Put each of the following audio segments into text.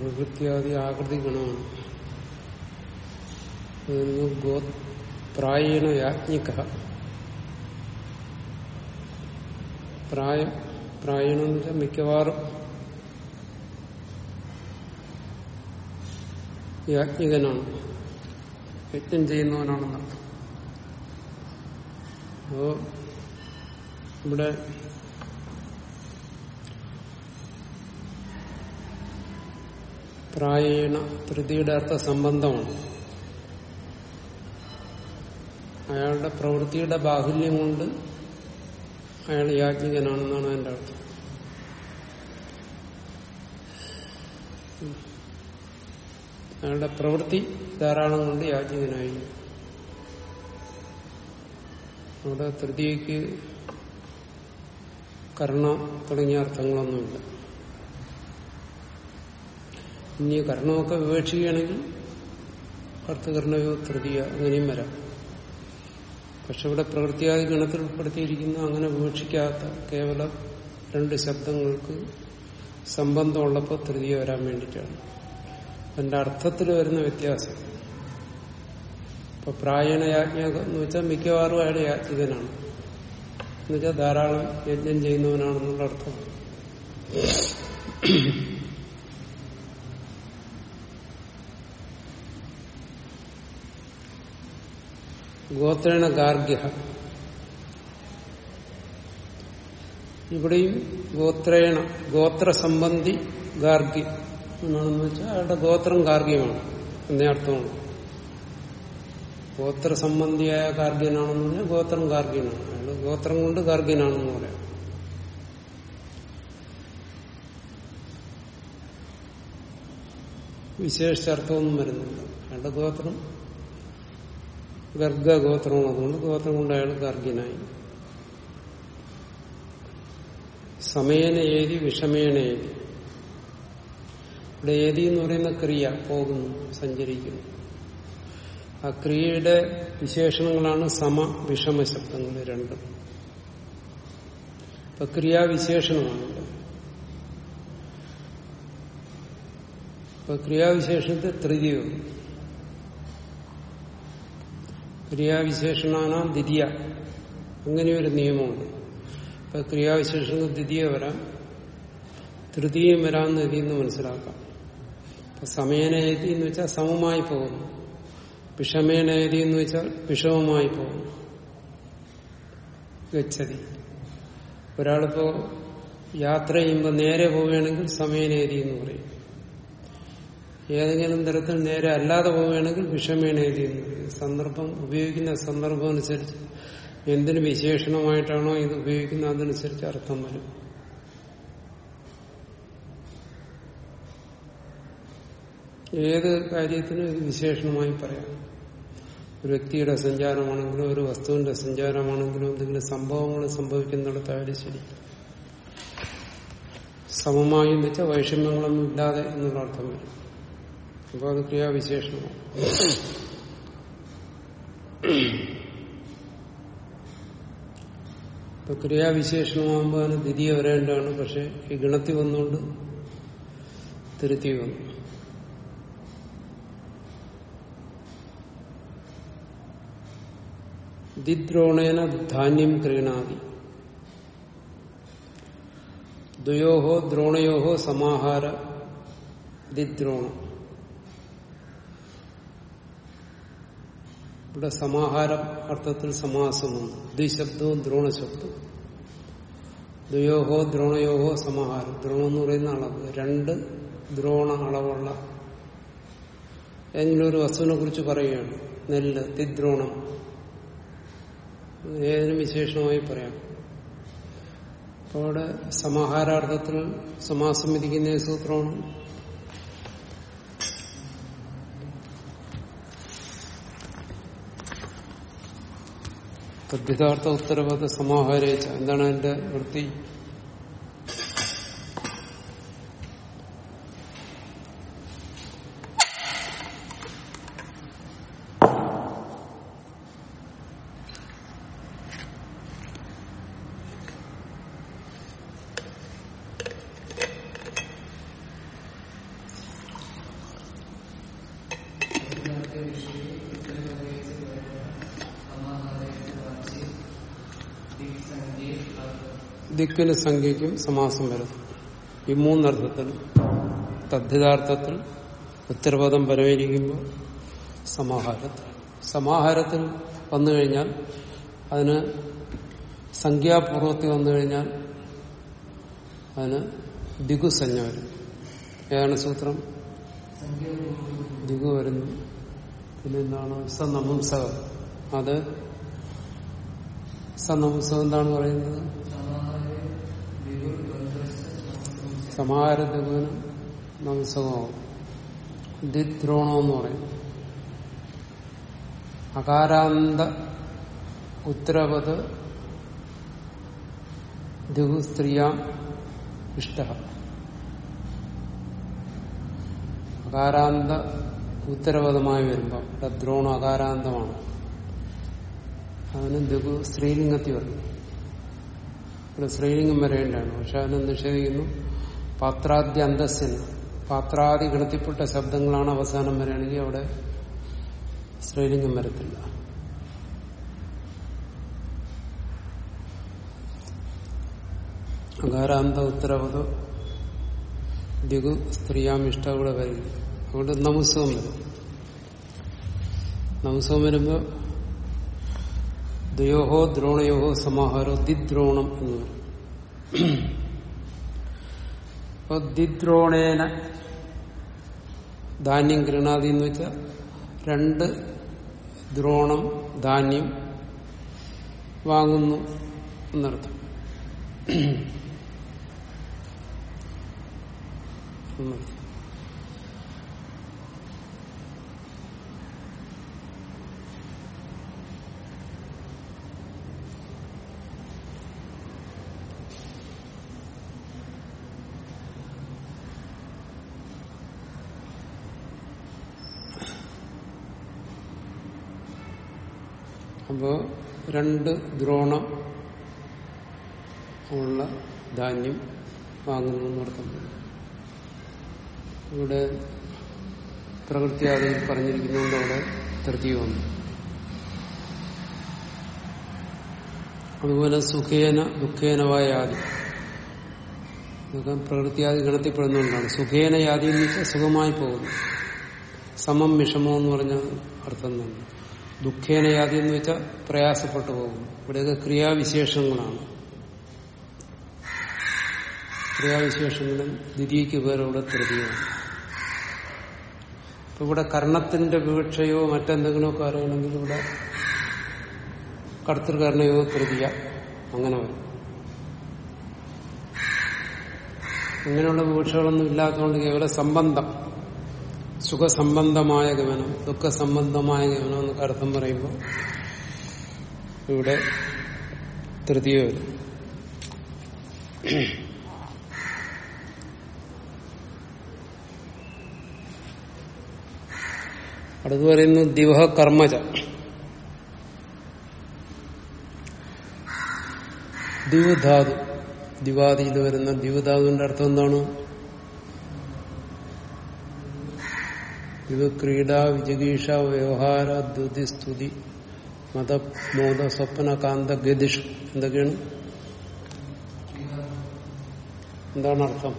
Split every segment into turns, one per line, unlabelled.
പ്രവൃത്തിയാദി ആകൃതി ഗുണമാണ് പ്രായേണ യാജ്ഞിക. പ്രായം പ്രായണം എന്ന് വെച്ചാൽ മിക്കവാറും യാജ്ഞികനാണ്. യജ്ഞം ചെയ്യുന്നവനാണെന്നർത്ഥം. അപ്പോ ഇവിടെ പ്രായേണ തൃതിയുടെ അർത്ഥ സംബന്ധമാണ്. അയാളുടെ പ്രവൃത്തിയുടെ ബാഹുല്യം കൊണ്ട് അയാൾ യാജ്ഞികനാണെന്നാണ് അതിന്റെ അർത്ഥം. അയാളുടെ പ്രവൃത്തി ധാരാളം കൊണ്ട് യാജ്ഞികനായി അവിടെ തൃതീയക്ക് കർണ തുടങ്ങിയ അർത്ഥങ്ങളൊന്നുമില്ല. ഇനി കർണമൊക്കെ വിവേക്ഷിക്കുകയാണെങ്കിൽ കർത്തകർണയോ തൃതീയ അങ്ങനെയും വരാം. പക്ഷെ ഇവിടെ പ്രകൃതിയായി ഗണത്തിൽ ഉൾപ്പെടുത്തിയിരിക്കുന്ന അങ്ങനെ വിവക്ഷിക്കാത്ത കേവലം രണ്ട് ശബ്ദങ്ങൾക്ക് സംബന്ധമുള്ളപ്പോൾ തൃതീയ വരാൻ വേണ്ടിയിട്ടാണ്. അതിന്റെ അർത്ഥത്തിൽ വരുന്ന വ്യത്യാസം. ഇപ്പൊ പ്രായണ യാജ്ഞ എന്ന് വെച്ചാൽ മിക്കവാറും അയാൾ യാജ്ഞികനാണ്. എന്നുവെച്ചാൽ ധാരാളം യജ്ഞം ചെയ്യുന്നവനാണെന്നുള്ള അർത്ഥം. ഗോത്രേണ ഗാർഗ്യ ഇവിടെയും ഗോത്രേണ ഗോത്രസംബന്ധി ഗാർഗ്യ എന്നാണെന്ന് വെച്ചാൽ അയാളുടെ ഗോത്രം ഗാർഗ്യമാണ് എന്നേ അർത്ഥമാണ് ഗോത്രസംബന്ധിയായ ഗാർഗ്യനാണെന്ന് പറഞ്ഞാൽ ഗോത്രം ഗാർഗ്യനാണ്. അയാൾ ഗോത്രം കൊണ്ട് ഗാർഗ്യനാണെന്ന് പറയാം. വിശേഷിച്ചർത്ഥമൊന്നും വരുന്നില്ല. അയാളുടെ ഗോത്രം ഗർഗഗോത്രമാണ് അതുകൊണ്ട് ഗോത്രം കൊണ്ട് അയാൾ ഗർഗിനായി. സമയേന ഏതി വിഷമേണ ഏതി. ഇവിടെ ഏതി എന്ന് പറയുന്ന ക്രിയ പോകുന്നു സഞ്ചരിക്കുന്നു. ആ ക്രിയയുടെ വിശേഷണങ്ങളാണ് സമ വിഷമ ശബ്ദങ്ങൾ രണ്ടും. ഇപ്പൊ ക്രിയാവിശേഷണമാണ്. ഇപ്പൊ ക്രിയാവിശേഷണത്തെ തൃതീയം ക്രിയാവിശേഷണാനാം ദ്വിതീയ. ഒരു നിയമമുണ്ട്. ഇപ്പൊ ക്രിയാവിശേഷങ്ങൾ ദ്വിതീയ വരാം. തൃതീയം വരാമെന്ന് ഇതിന്ന് മനസ്സിലാക്കാം. ഇപ്പൊ എന്ന് വെച്ചാൽ സമമായി പോകുന്നു. വിഷമേനയതി എന്ന് വെച്ചാൽ വിഷമമായി പോകുന്നു. ഗച്ഛതി ഒരാളിപ്പോ യാത്ര ചെയ്യുമ്പോൾ നേരെ പോവുകയാണെങ്കിൽ സമയനേതി എന്ന് പറയും. ഏതെങ്കിലും തരത്തിൽ നേരെ അല്ലാതെ പോവുകയാണെങ്കിൽ വിഷമേണേതി എന്ന് സന്ദർഭം ഉപയോഗിക്കുന്ന സന്ദർഭം അനുസരിച്ച് എന്തിന് വിശേഷണമായിട്ടാണോ ഇത് ഉപയോഗിക്കുന്നത് അതനുസരിച്ച് അർത്ഥം വരും. ഏത് കാര്യത്തിനും ഇത് വിശേഷണമായി പറയാം. ഒരു വ്യക്തിയുടെ സഞ്ചാരമാണെങ്കിലും ഒരു വസ്തുവിന്റെ സഞ്ചാരമാണെങ്കിലും എന്തെങ്കിലും സംഭവങ്ങൾ സംഭവിക്കുന്നിടത്തായാലും ശരി? സമമായി എന്ന് വെച്ചാൽ വൈഷമ്യങ്ങളൊന്നും ഇല്ലാതെ എന്നുള്ള അർത്ഥം വരും. അപ്പോൾ അത് ക്രിയാവിശേഷമാണ് ഇപ്പൊ ക്രിയാവിശേഷണമാകുമ്പോൾ അതിന് ദ്വിതീയ വരേണ്ടതാണ്. പക്ഷെ ഈ ഗണത്തിൽ വന്നുകൊണ്ട് തിരുത്തി വന്നു. ദിദ്രോണേന ധാന്യം ക്രീണാതി. ദ്വയോഹോ ദ്രോണയോഹോ സമാഹാര ദിദ്രോണം ഇവിടെ സമാഹാരം അർത്ഥത്തിൽ സമാസമുണ്ട് ദ്വിശബ്ദവും ദ്രോണശബ്ദവും ദ്വയോഹോ ദ്രോണയോഹോ സമാഹാരം. ദ്രോണം എന്ന് പറയുന്ന അളവ്. രണ്ട് ദ്രോണ അളവുള്ള ഏതെങ്കിലും ഒരു വസ്തുവിനെ കുറിച്ച് പറയുകയാണ്. നെല്ല് തിദ്രോണം. ഏതിനും വിശേഷമായി പറയാം. അപ്പോൾ അവിടെ സമാഹാരാർത്ഥത്തിൽ സമാസം വിധിക്കുന്ന സൂത്രമാണ്. തദ്ധിതാർത്ഥ ഉത്തരവാദിത്ത സമാഹാരിച്ച. എന്താണ് അതിന്റെ വൃത്തി? ദിക്കിന് സംഖ്യയ്ക്കും സമാസം വരുന്നു ഈ മൂന്നർത്ഥത്തിൽ തദ്ധിതാർത്ഥത്തിൽ ഉത്തരപദം പരമയിരിക്കുമ്പോൾ സമാഹാരത്തിൽ. സമാഹാരത്തിൽ വന്നു കഴിഞ്ഞാൽ അതിന് സംഖ്യാപൂർവത്തിൽ വന്നു കഴിഞ്ഞാൽ അതിന് ദിഗുസഞ്ജ വരും. ഏതാണ് സൂത്രം? ദിഗു വരുന്നു. പിന്നെന്താണ് സനപുംസകം അത് സനപുംസകം എന്താണ് പറയുന്നത്? സമാഹാര ദിഗുവിന് നംസകമാവും ദിദ്രോണം എന്ന് പറയും. അകാരാന്ത ഉത്തരവത് ദിഹു സ്ത്രീയാം ഇഷ്ട. അകാരാന്ത ഉത്തരവതമായി വരുമ്പോൾ ദ്രോണം അകാരാന്തമാണ്. അതിന് ദിഗു സ്ത്രീലിംഗത്തിൽ വരും. ഇവിടെ സ്ത്രീലിംഗം വരേണ്ടതാണ്. പക്ഷെ അതിനെ നിഷേധിക്കുന്നു. പാത്രാദ്യ അന്തസ്സിന് പാത്രാദി ഗണത്തിൽപ്പെട്ട ശബ്ദങ്ങളാണ് അവസാനം വരികയാണെങ്കിൽ അവിടെ ശ്രീലിംഗം വരത്തില്ല. അകാരാന്ത ഉത്തരവത് ദിഗു സ്ത്രീയാം ഇഷ്ട കൂടെ വരും അതുകൊണ്ട് നമുസവം വരും. നമുസവം വരുമ്പോ ദ്വയോഹോ ദ്രോണയോഹോ സമാഹാരോ ദിദ്രോണം എന്ന് വരും. അപ്പൊ ദിദ്രോണേന ധാന്യം ഗൃണാതി എന്ന് വെച്ചാൽ രണ്ട് ദ്രോണം ധാന്യം വാങ്ങുന്നു എന്നർത്ഥം. എന്നർത്ഥം. അപ്പോ രണ്ട് ദ്രോണം ഉള്ള ധാന്യം വാങ്ങുന്നു എന്നർത്ഥം ഇവിടെ പ്രകൃതിയാദിയിൽ പറഞ്ഞിരിക്കുന്നതുകൊണ്ട് അവിടെ വന്നു അതുപോലെ സുഖേന ദുഃഖേനവായ യാതി ഇതൊക്കെ പ്രകൃതിയാദി ഗണത്തിപ്പെടുന്നുകൊണ്ടാണ് സുഖേന യാതി എന്ന് വെച്ചാൽ സുഖമായി പോകുന്നു. സമം വിഷമം എന്ന് പറഞ്ഞ അർത്ഥം തന്നെ. ദുഃഖേന യാതി എന്ന് വെച്ചാൽ പ്രയാസപ്പെട്ടു പോകുന്നു. ഇവിടെയൊക്കെ ക്രിയാവിശേഷങ്ങളാണ്. ക്രിയാവിശേഷങ്ങളിൽ പേരും ഇവിടെ തൃതിയാണ്. അപ്പൊ ഇവിടെ കർണത്തിന്റെ വിവക്ഷയോ മറ്റെന്തെങ്കിലുമൊക്കെ അറിയണമെങ്കിൽ ഇവിടെ കർത്തൃകർണയോ തൃതിയ അങ്ങനെ വരും. ഇങ്ങനെയുള്ള വിവക്ഷകളൊന്നും ഇല്ലാത്തതുകൊണ്ട് കേവല സംബന്ധം. സുഖസംബന്ധമായ ഗമനം ദുഃഖസംബന്ധമായ ഗമനം എന്നൊക്കെ അർത്ഥം പറയുമ്പോൾ ഇവിടെ തൃതീയ വരും. അടുത്ത് പറയുന്നു ദിവഹ കർമ്മജ ദിവധാതു ദിവാദിയിൽ വരുന്ന ദിവധാതുവിന്റെ അർത്ഥം എന്താണ്? ഇത് ക്രീഡ വിജഗീഷ വ്യവഹാര ദ്യുതി സ്തുതി. മത മോദ സ്വപ്ന കാന്ത ഗതിഷ്. എന്തൊക്കെയാണ്? എന്താണ് അർത്ഥം?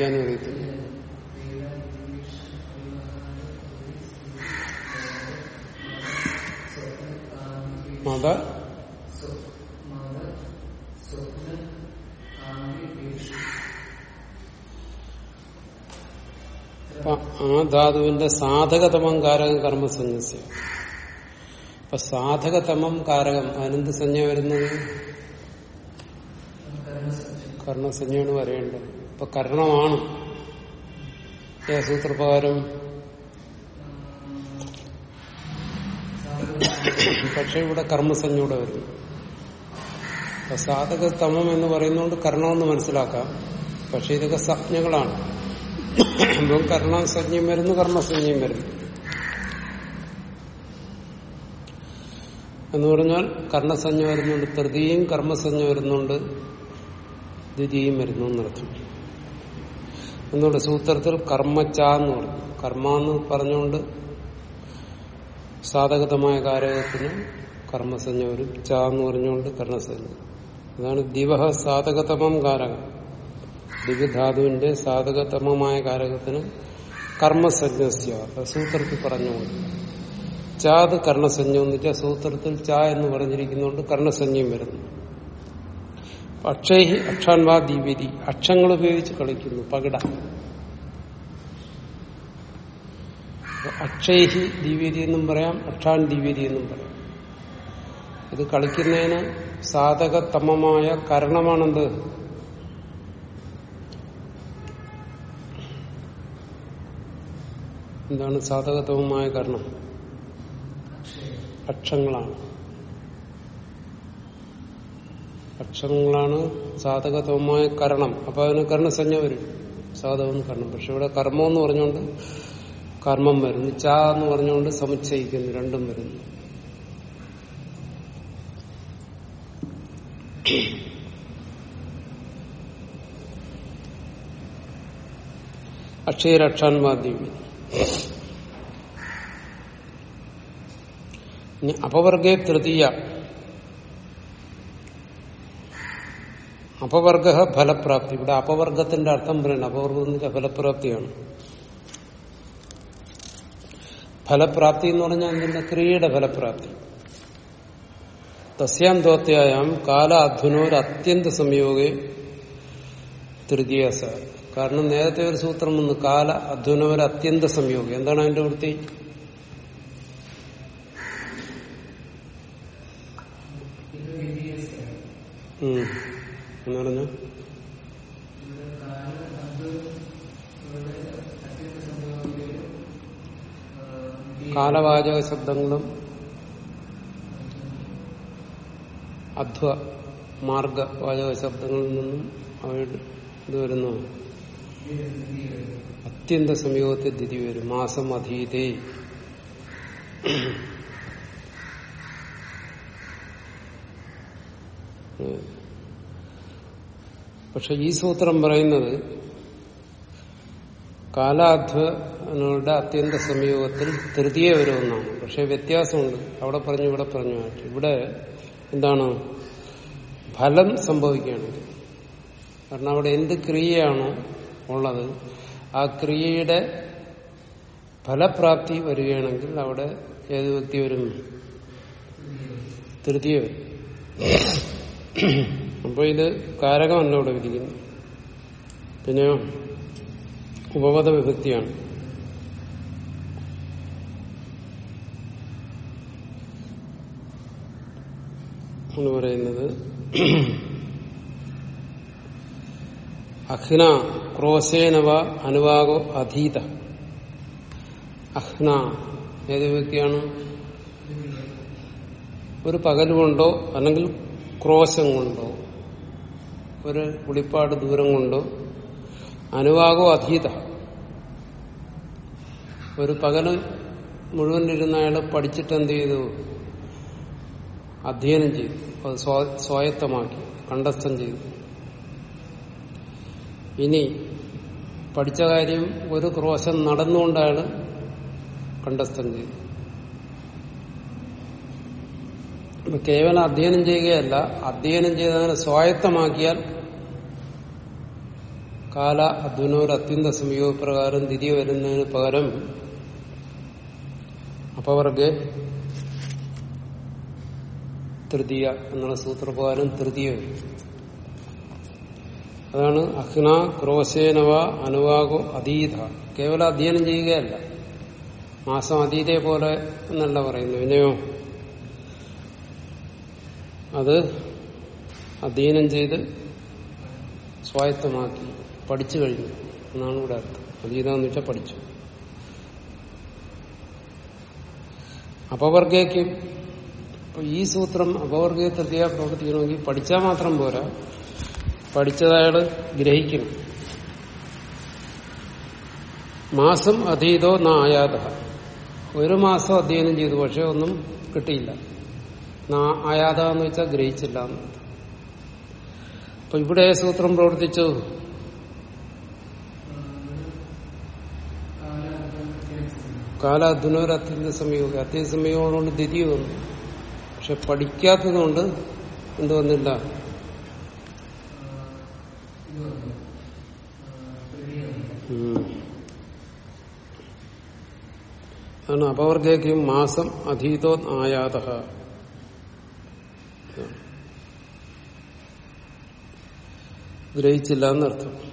വായിക്കാനും അറിയത്തില്ല. മത? ആ ധാതുവിന്റെ സാധകതമം കാരകം കർമ്മസഞ്ജസ്യ അപ്പൊ സാധകതമം കാരകം അതിനെന്ത് സംജ്ഞ വരുന്നത്? കർണസഞ്ജയാണ് വരേണ്ടത് ഇപ്പൊ കരണമാണ്. സൂത്രപ്രകാരം. പക്ഷെ ഇവിടെ കർമ്മസഞ്ജയുടെ വരുന്നു അപ്പൊ സാധക തമം എന്ന് പറയുന്നതുകൊണ്ട് കർണമെന്ന് മനസ്സിലാക്കാം. പക്ഷെ ഇതൊക്കെ സംജ്ഞകളാണ്. അപ്പം കർണസഞ്ജയും വരുന്നു കർമ്മസഞ്ജയും വരുന്നു. എന്ന് പറഞ്ഞാൽ കർണസഞ്ജ വരുന്നുണ്ട് തൃതീയും കർമ്മസഞ്ജ വരുന്നുണ്ട് ദ്വിതീയം വരുന്നു എന്നർത്ഥം. എന്നുകൊണ്ട് സൂത്രത്തിൽ കർമ്മച്ച എന്ന് പറഞ്ഞു. കർമ്മ എന്ന് പറഞ്ഞുകൊണ്ട് സാധകതമായ കാരകത്തിന് കർമ്മസഞ്ജ വരും ച എന്ന് പറഞ്ഞുകൊണ്ട് കർണസഞ്ജ അതാണ് ദിവഹ സാധകതമം കാരകം. ദിവ്യധാതുവിന്റെ സാധകതമമായ കാരകത്തിന് കർമ്മസഞ്ജസ്യ സൂത്രത്തിൽ പറഞ്ഞുകൊണ്ട് ചാത് കർണസഞ്ജം എന്ന് വെച്ചാൽ സൂത്രത്തിൽ ച എന്ന് പറഞ്ഞിരിക്കുന്നതുകൊണ്ട് കർണസഞ്ജയും വരുന്നു. അക്ഷയ് അക്ഷാൻവാ ദീപതി അക്ഷങ്ങൾ ഉപയോഗിച്ച് കളിക്കുന്നു. പകിട. അക്ഷേഹി ദീപതി എന്നും പറയാം അക്ഷാൻ ദീപതി എന്നും പറയാം. ഇത് കളിക്കുന്നതിന് സാധകത്തമമായ കരണമാണെന്ത്? എന്താണ് സാധകതമമായ കാരണം? അക്ഷങ്ങളാണ്. അക്ഷരങ്ങളാണ് സാധകത്വമായ കരണം. അപ്പൊ അതിന് കർണസഞ്ജ വരും. സാധകം കരണം പക്ഷെ ഇവിടെ കർമ്മം എന്ന് പറഞ്ഞുകൊണ്ട് കർമ്മം വരുന്നു. ച എന്ന് പറഞ്ഞുകൊണ്ട് സമുച്ചയിക്കുന്നു. രണ്ടും വരുന്നു. അക്ഷയരക്ഷാൻ മാധ്യമം അപവർഗേ തൃതീയ. അപവർഗ ഫലപ്രാപ്തി. ഇവിടെ അപവർഗത്തിന്റെ അർത്ഥം പറയണം. അപവർഗം എന്ന് വെച്ചാൽ ഫലപ്രാപ്തിയാണ്. ഫലപ്രാപ്തി എന്ന് പറഞ്ഞാൽ എന്തിന്റെ ക്രിയയുടെ ഫലപ്രാപ്തി. തസ്യാം ദോത്യായാം കാല അത്യന്ത സംയോഗെ തൃതീയ സ കാരണം നേരത്തെ ഒരു സൂത്രം വന്ന് കാല അധ്വനോർ അത്യന്ത സംയോഗം. എന്താണ് അതിന്റെ വൃത്തി? ഉം. എന്ന് പറഞ്ഞു? കാലവാചക ശബ്ദങ്ങളും അധ്വ മാർഗ വാചക ശബ്ദങ്ങളിൽ നിന്നും അവയുടെ ഇത് വരുന്നു. അത്യന്ത സംയോഗത്തിൽ തിരി വരും. മാസം അധീതേ പക്ഷെ ഈ സൂത്രം പറയുന്നത് കാലാധ്വനുടെ അത്യന്ത സംയോഗത്തിൽ തൃതീയ വരുമെന്നാണ്. പക്ഷെ വ്യത്യാസമുണ്ട്. അവിടെ പറഞ്ഞു ഇവിടെ പറഞ്ഞു ഇവിടെ എന്താണ്? ഫലം സംഭവിക്കുകയാണ്. കാരണം അവിടെ എന്ത് ക്രിയയാണോ ഉള്ളത്? ആ ക്രിയയുടെ ഫലപ്രാപ്തി വരികയാണെങ്കിൽ അവിടെ ഏത് വ്യക്തി വരും? തൃതീയ വരും. അപ്പൊ ഇത് കാരകമല്ല ഇവിടെ വിധിക്കുന്നു. പിന്നെ ഉപപദ വിഭക്തിയാണ്. പറയുന്നത് അഹ്ന ക്രോശേനവ അനുവാഗോ അധീത അഹ്ന ഏത് വ്യക്തിയാണ് ഒരു പകൽ കൊണ്ടോ അല്ലെങ്കിൽ ക്രോശം കൊണ്ടോ ഒരു കുളിപ്പാട് ദൂരം കൊണ്ടോ അനുവാഗോ അധീത. ഒരു പകൽ മുഴുവൻ ഇരുന്ന അയാൾ പഠിച്ചിട്ട് എന്ത് ചെയ്തു? അധ്യയനം ചെയ്തു. അത് സ്വാ- സ്വായത്തമാക്കി കണ്ടസ്ഥം ചെയ്തു. ഇനി പഠിച്ച കാര്യം ഒരു ക്രോശം നടന്നുകൊണ്ട് അയാൾ കണ്ടസ്ഥം ചെയ്തു അപ്പൊ കേവലം അധ്യയനം ചെയ്യുകയല്ല അധ്യയനം ചെയ്ത് അങ്ങനെ സ്വായത്തമാക്കിയാൽ കാല അധ്വനോർ അത്യന്ത സംയോഗപ്രകാരം തിരികെ വരുന്നതിന് പകരം അപ്പവർക്ക് തൃതീയ എന്നുള്ള സൂത്രപ്രകാരം തൃതീയ അതാണ് അഹ്ന ക്രോശേനവ അനുവാഗോ അതീത. കേവലം അധ്യയനം ചെയ്യുകയല്ല. മാസം അതീതയെ പോലെ എന്നല്ല പറയുന്നു വിനയോ? അത് അധ്യയനം ചെയ്ത് സ്വായത്തമാക്കി പഠിച്ചു കഴിഞ്ഞു. എന്നാണ് ഇവിടെ അർത്ഥം. അതീതാന്ന് വെച്ചാൽ പഠിച്ചു. അപവർഗയ്ക്കും ഈ സൂത്രം അപവർഗീയ തൃതീയ പ്രവർത്തിക്കണമെങ്കിൽ പഠിച്ചാൽ മാത്രം പോരാ. പഠിച്ചതയാൾ ഗ്രഹിക്കണം മാസം അതീതോ നായാത ഒരു മാസം അധ്യയനം ചെയ്തു പക്ഷെ ഒന്നും കിട്ടിയില്ല. ആയാത എന്ന് വെച്ചാൽ ഗ്രഹിച്ചില്ല അപ്പൊ ഇവിടെ സൂത്രം പ്രവർത്തിച്ചു. കാലാധുനോർ അത്യന്ത സമയവും അത്യന്ത സമയങ്ങളോട് ദ്വിതീയ വന്നു. പക്ഷെ പഠിക്കാത്തതുകൊണ്ട് എന്ത് വന്നില്ല. അതാണ് അപവർഗയ്ക്കും മാസം അധീതോ ആയാത ഗ്രഹിച്ചില്ല എന്നർത്ഥം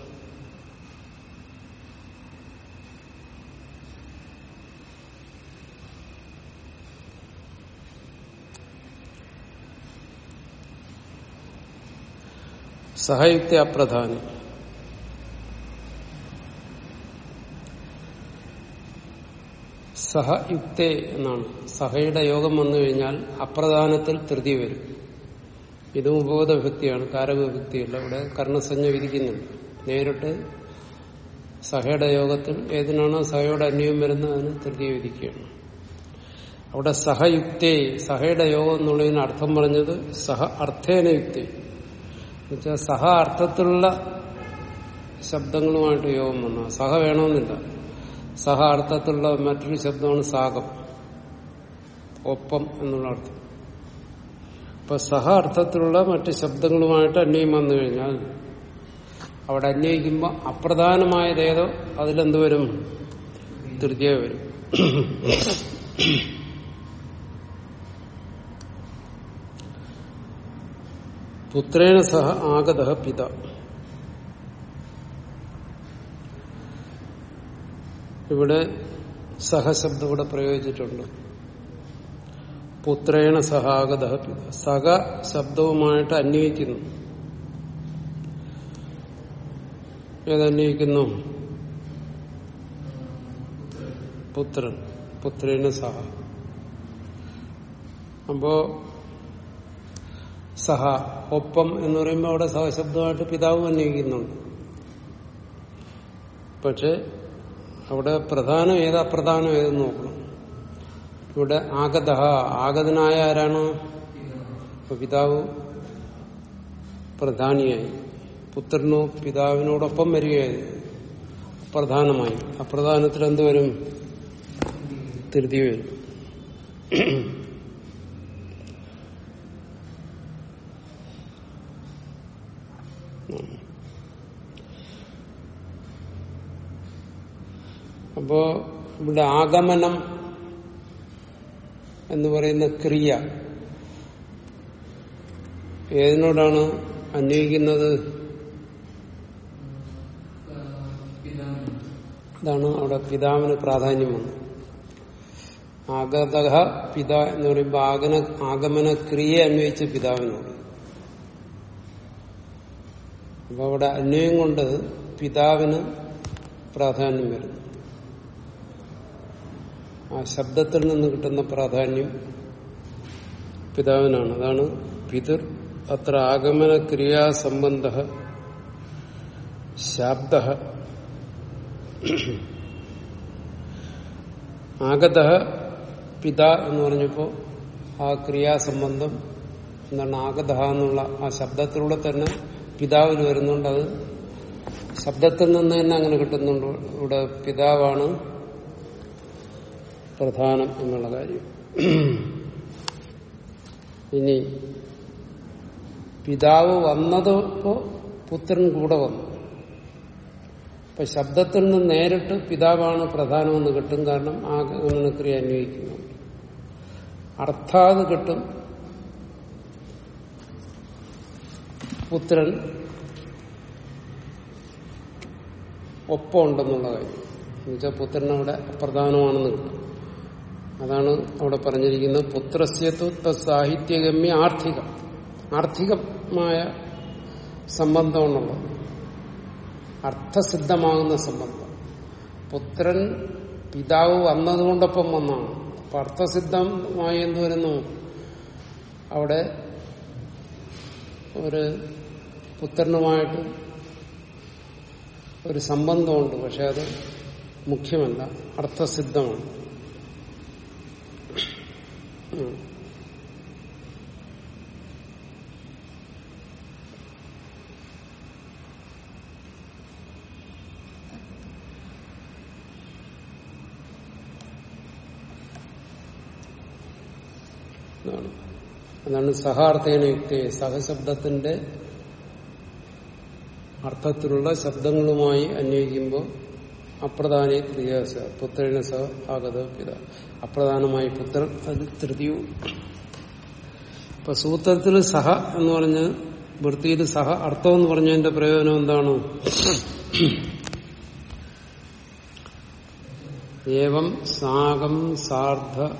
സഹയുക്തി അപ്രധാനം. സഹയുക്തേ എന്നാണ്. സഹയുടെ യോഗം വന്നു കഴിഞ്ഞാൽ അപ്രധാനത്തിൽ തൃതി വരും. ഇതും ഉപബോധ വിഭക്തിയാണ് കാരകവിഭക്തിയല്ല ഇവിടെ കർണസഞ്ജ വിധിക്കുന്നുണ്ട് നേരിട്ട് സഹയുടെ യോഗത്തിൽ ഏതിനാണോ സഹയുടെ അന്യം വരുന്നത് അതിന് തൃതീയ വിധിക്കുകയാണ് അവിടെ സഹയുക്തേ സഹയുടെ യോഗം എന്നുള്ളതിന് അർത്ഥം പറഞ്ഞത് സഹ അർത്ഥേന യുക്തി. എന്നുവെച്ചാൽ സഹ അർത്ഥത്തിലുള്ള ശബ്ദങ്ങളുമായിട്ട് യോഗം വന്ന. സഹ വേണമെന്നില്ല. സഹ അർത്ഥത്തിലുള്ള മറ്റൊരു ശബ്ദമാണ് സാഗം ഒപ്പം എന്നുള്ള അർത്ഥം. അപ്പൊ സഹ അർത്ഥത്തിലുള്ള മറ്റ് ശബ്ദങ്ങളുമായിട്ട് അന്വയം വന്നു കഴിഞ്ഞാൽ അവിടെ അന്വയിക്കുമ്പോൾ അപ്രധാനമായതേതോ അതിലെന്ത് വരും? തൃതീയ വരും. പുത്രേണ സഹ ആഗത പിത. ഇവിടെ സഹശബ്ദം ഇവിടെ പ്രയോഗിച്ചിട്ടുണ്ട്. പുത്രേണ സഹാഗത പിത. സഹ ശബ്ദവുമായിട്ട് അന്വയിക്കുന്നു. ഏതന്വയിക്കുന്നു? പുത്രൻ. പുത്രേണ സഹ. അപ്പോ സഹ ഒപ്പം എന്ന് പറയുമ്പോൾ അവിടെ സഹശബ്ദമായിട്ട് പിതാവ് അന്വയിക്കുന്നുണ്ട്. പക്ഷെ അവിടെ പ്രധാനം ഏത്? അപ്രധാനം ഏതെന്ന് നോക്കണം. ഇവിടെ ആഗത. ആഗതനായ ആരാണ്? പിതാവ് പ്രധാനിയായി. പുത്രനോ പിതാവിനോടൊപ്പം വരികയായി. പ്രധാനമായി. അപ്രധാനത്തിൽ എന്ത് വരും? തൃതി വരും. അപ്പോ ഇവിടെ ആഗമനം എന്ന് പറയുന്ന ക്രിയ. ഏതിനോടാണ് അന്വയിക്കുന്നത്? ഇതാണ് അവിടെ പിതാവിന് പ്രാധാന്യം വന്നത് ആഗതഹ പിത എന്ന് പറയുമ്പോൾ ആഗന ആഗമന ക്രിയ അന്വയിച്ച പിതാവിനോട്. അപ്പൊ അവിടെ അന്വയം കൊണ്ട് പിതാവിന് പ്രാധാന്യം വരുന്നു. ആ ശബ്ദത്തിൽ നിന്ന് കിട്ടുന്ന പ്രാധാന്യം പിതാവിനാണ്. അതാണ് പിതൃ അത്ര ആഗമന ക്രിയാസംബന്ധ ശാബ്ദ. ആഗത പിത എന്ന് പറഞ്ഞപ്പോ ആ ക്രിയാസംബന്ധം എന്താണ് ആഗത എന്നുള്ള ആ ശബ്ദത്തിലൂടെ തന്നെ പിതാവിൽ വരുന്നുണ്ട്. അത് ശബ്ദത്തിൽ നിന്ന് തന്നെ അങ്ങനെ കിട്ടുന്നുണ്ട്. ഇവിടെ പിതാവാണ് പ്രധാനം എന്നുള്ള കാര്യം. ഇനി പിതാവ് വന്നതോ പുത്രൻ കൂടെ വന്നു. അപ്പൊ ശബ്ദത്തിൽ നിന്ന് നേരിട്ട് പിതാവാണ് പ്രധാനമെന്ന് കിട്ടും കാരണം ആ ഗണനക്രിയ അന്വയിക്കുന്നു. അർത്ഥാത് കിട്ടും പുത്രൻ ഒപ്പമുണ്ടെന്നുള്ള കാര്യം. എന്നുവെച്ചാൽ പുത്രൻ അവിടെ അപ്രധാനമാണെന്ന് കിട്ടും. അതാണ് അവിടെ പറഞ്ഞിരിക്കുന്നത്. പുത്രസ്യത്വ സാഹിത്യഗമ്യ ആർത്ഥിക. ആർത്ഥികമായ സംബന്ധമാണുള്ളത്. അർത്ഥസിദ്ധമാകുന്ന സംബന്ധം. പുത്രൻ പിതാവ് വന്നതുകൊണ്ടൊപ്പം വന്നാണ് അപ്പൊ അർത്ഥസിദ്ധമായി എന്ത് വരുന്നു? അവിടെ ഒരു പുത്രനുമായിട്ട് ഒരു സംബന്ധമുണ്ട്. പക്ഷെ അത് മുഖ്യമല്ല അർത്ഥസിദ്ധമാണ്. അതാണ് സഹാർത്ഥേന യുക്തി സഹശബ്ദത്തിന്റെ അർത്ഥത്തിലുള്ള ശബ്ദങ്ങളുമായി അന്വയിക്കുമ്പോൾ അപ്രധാന ക്രിയാസ പുത്രന് സഹ ആഗത പിത. അപ്രധാനമായി പുത്രൻ അത് തൃതീയു. ഇപ്പൊ സൂത്രത്തിൽ സഹ എന്ന് പറഞ്ഞ് വൃത്തിയിൽ സഹ അർത്ഥം എന്ന് പറഞ്ഞതിന്റെ പ്രയോജനം എന്താണ്? ഏവം സാകം സാർദ്ധ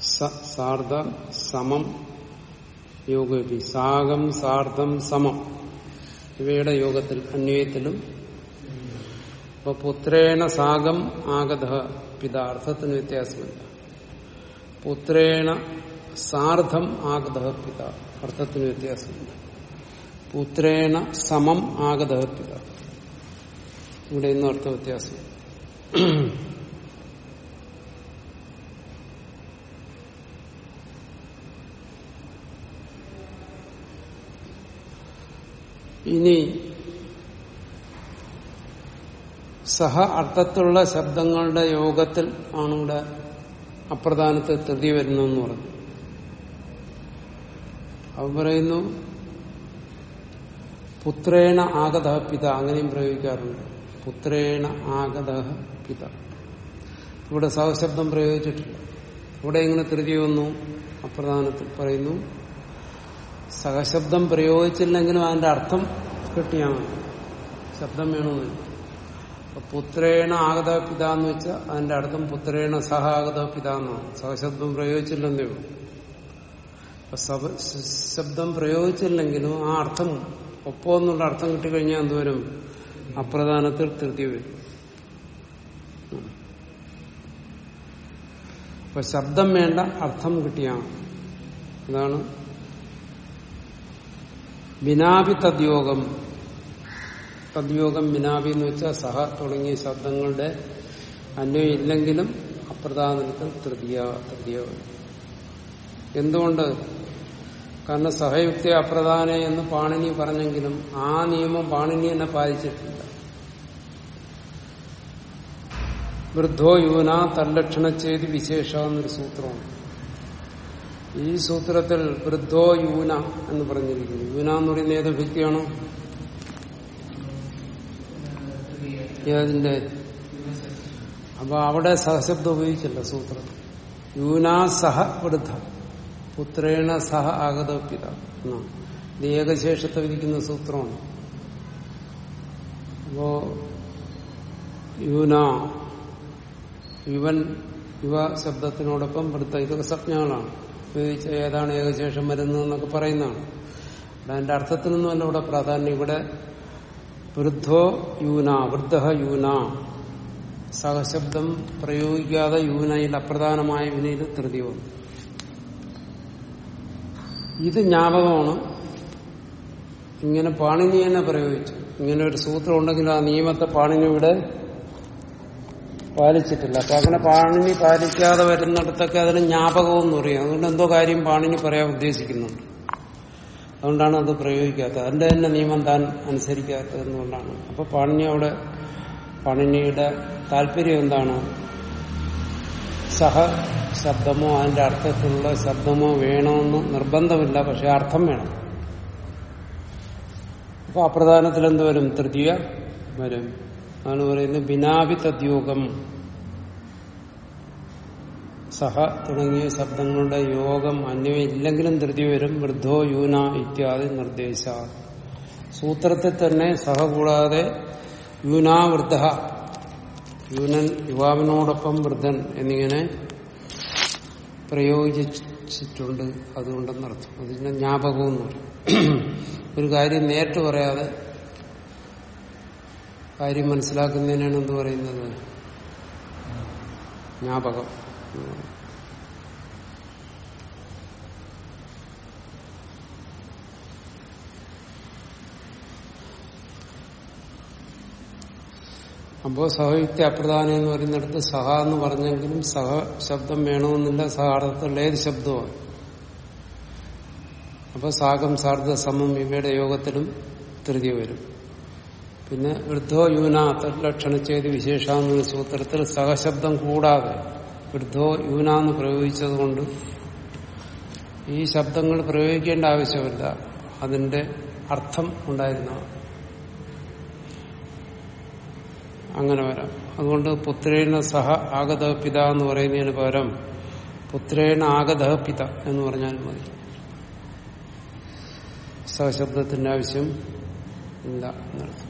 സ- സാർദ്ധ സമം യോഗി സാകം സാർദ്ധം സമം. ഇവയുടെ യോഗത്തിൽ അന്വയത്തിലും. അപ്പൊ പുത്രേണ സാഗം ആഗത പിതാർത്ഥത്തിന് വ്യത്യാസമില്ല. പുത്രേണ സാർദ്ധം ആഗത പിത അർത്ഥത്തിന് വ്യത്യാസമില്ല. പുത്രേണ സമം ആഗത പിത. ഇവിടെ ഇന്നും അർത്ഥ വ്യത്യാസം ഇനി സഹ അർത്ഥത്തിലുള്ള ശബ്ദങ്ങളുടെ യോഗത്തിൽ ആണ് ഇവിടെ അപ്രധാനത്തെ തൃതി വരുന്നതെന്ന് പറഞ്ഞു. അവ പറയുന്നു പുത്രേണ ആഗത പിത അങ്ങനെയും പ്രയോഗിക്കാറുണ്ട്. പുത്രേണ ആഗത പിത ഇവിടെ സഹശബ്ദം പ്രയോഗിച്ചിട്ടില്ല. ഇവിടെ ഇങ്ങനെ തൃതി വന്നു അപ്രധാനത്തിൽ പറയുന്നു സഹശബ്ദം പ്രയോഗിച്ചില്ലെങ്കിലും അതിന്റെ അർത്ഥം കിട്ടിയാണ് ശബ്ദം വേണമെന്ന് പുത്രേണ ആഗത പിത എന്ന് വെച്ചാൽ അതിന്റെ അർത്ഥം പുത്രേണ സഹ ആഗത പിത എന്നാണ് സഹശബ്ദം പ്രയോഗിച്ചില്ലെന്നേ ശബ്ദം പ്രയോഗിച്ചില്ലെങ്കിലും ആ അർത്ഥം ഒപ്പം എന്നുള്ള അർത്ഥം കിട്ടിക്കഴിഞ്ഞാൽ എന്തുവരും അപ്രധാനത്തിൽ തൃതി വരും. അപ്പൊ ശബ്ദം വേണ്ട അർത്ഥം കിട്ടിയാണ് അതാണ് വിനാപി തദ്യോഗം. തദ്യോഗം വിനാപി എന്ന് വെച്ചാൽ സഹ തുടങ്ങിയ ശബ്ദങ്ങളുടെ അന്വയം ഇല്ലെങ്കിലും അപ്രധാനത്തിൽ തൃതീയ തൃതീയ. എന്തുകൊണ്ട്? കാരണം സഹയുക്തി അപ്രധാന എന്ന് പാണിനി പറഞ്ഞെങ്കിലും ആ നിയമം പാണിനി എന്നെ പാലിച്ചിട്ടില്ല. വൃദ്ധോ യുവന തല്ലക്ഷണ വിശേഷ എന്നൊരു സൂത്രമാണ് ഈ സൂത്രത്തിൽ വൃദ്ധോ യൂന എന്ന് പറഞ്ഞിരിക്കുന്നു. യൂന എന്ന് പറയുന്ന ഏത് വ്യക്തിയാണോ? ഏതിന്റെ? അപ്പൊ അവിടെ സഹശബ്ദം ഉപയോഗിച്ചില്ല സൂത്രം. യൂനാ സഹ വൃദ്ധ. പുത്രേണ സഹ ആഗത പിത ഇത് ഏകശേഷത്തെ വിധിക്കുന്ന സൂത്രമാണ്. അപ്പോ യൂന യുവൻ യുവ ശബ്ദത്തിനോടൊപ്പം വൃദ്ധ. ഇതൊക്കെ സംജ്ഞകളാണ്. ഉപയോഗിച്ച ഏതാണ് ഏകശേഷം വരുന്നതെന്നൊക്കെ പറയുന്നതാണ്. ഇവിടെ അതിന്റെ അർത്ഥത്തിനൊന്നുമല്ല ഇവിടെ പ്രാധാന്യം. ഇവിടെ വൃദ്ധോ യൂന വൃദ്ധ യൂന. സഹശബ്ദം പ്രയോഗിക്കാതെ യൂനയിൽ അപ്രധാനമായ വിനയിൽ തൃതിയോ. ഇത് ജ്ഞാപകമാണ്. ഇങ്ങനെ പാണിനി തന്നെ പ്രയോഗിച്ചു. ഇങ്ങനെ ഒരു സൂത്രം ഉണ്ടെങ്കിൽ ആ നിയമത്തെ പാണിനി ഇവിടെ പാലിച്ചിട്ടില്ല. അപ്പൊ അങ്ങനെ പാണിനി പാലിക്കാതെ വരുന്നിടത്തൊക്കെ അതിന് ജ്ഞാപകം എന്ന് പറയും. അതുകൊണ്ട് എന്തോ കാര്യം പാണിനി പറയാൻ ഉദ്ദേശിക്കുന്നുണ്ട്. അതുകൊണ്ടാണ് അത് പ്രയോഗിക്കാത്തത്. അതിന്റെ തന്നെ നിയമം താൻ അനുസരിക്കാത്തതെന്നുകൊണ്ടാണ് അപ്പൊ പാണിനി അവിടെ പാണിനിയുടെ താല്പര്യം എന്താണ്? സഹ ശബ്ദമോ അതിന്റെ അർത്ഥത്തിലുള്ള ശബ്ദമോ വേണമെന്ന് നിർബന്ധമില്ല പക്ഷെ അർത്ഥം വേണം. അപ്പൊ അപ്രധാനത്തിൽ എന്ത് വരും? തൃതീയ വരും. അതാണ് പറയുന്നത് ബിനാപി തദ്യോഗം സഹ തുടങ്ങിയ ശബ്ദങ്ങളുടെ യോഗം അന്യമില്ലെങ്കിലും ധൃതി വരും. വൃദ്ധോ യൂന ഇത്യാദി നിർദ്ദേശ. സൂത്രത്തിൽ തന്നെ സഹ കൂടാതെ യൂനാവൃദ്ധ യൂനൻ യുവാവിനോടൊപ്പം വൃദ്ധൻ എന്നിങ്ങനെ പ്രയോഗിച്ചിട്ടുണ്ട്. അതുകൊണ്ടെന്നർത്ഥം. അതിന്റെ ജ്ഞാപകവും ഒരു കാര്യം നേരിട്ട് പറയാതെ കാര്യം മനസ്സിലാക്കുന്നതിനാണ് എന്ത് പറയുന്നത്? ജ്ഞാപകം. അപ്പോ സഹയുക്തി അപ്രധാനം എന്ന് പറയുന്നിടത്ത് സഹ എന്ന് പറഞ്ഞെങ്കിലും സഹ ശബ്ദം വേണമെന്നില്ല സഹ അർത്ഥത്തിലുള്ള ഏത് ശബ്ദമാണ് അപ്പൊ സാഗം സാർദ്ധ സമം ഇവയുടെ യോഗത്തിലും തൃതി വരും. പിന്നെ വൃദ്ധോ യൂന തല്ലക്ഷണിച്ചേത് വിശേഷാന്നുള്ള സൂത്രത്തിൽ സഹശബ്ദം കൂടാതെ വൃദ്ധോ യൂന എന്ന് പ്രയോഗിച്ചതുകൊണ്ട് ഈ ശബ്ദങ്ങൾ പ്രയോഗിക്കേണ്ട ആവശ്യമില്ല. അതിന്റെ അർത്ഥം ഉണ്ടായിരുന്ന. അങ്ങനെ വരാം. അതുകൊണ്ട് പുത്രേണ സഹ ആഗത പിത എന്ന് പറയുന്നതിന് പകരം പുത്രേണ ആഗത പിത എന്ന് പറഞ്ഞാൽ മതി. സഹശബ്ദത്തിന്റെ ആവശ്യം ഇല്ല എന്നർത്ഥം.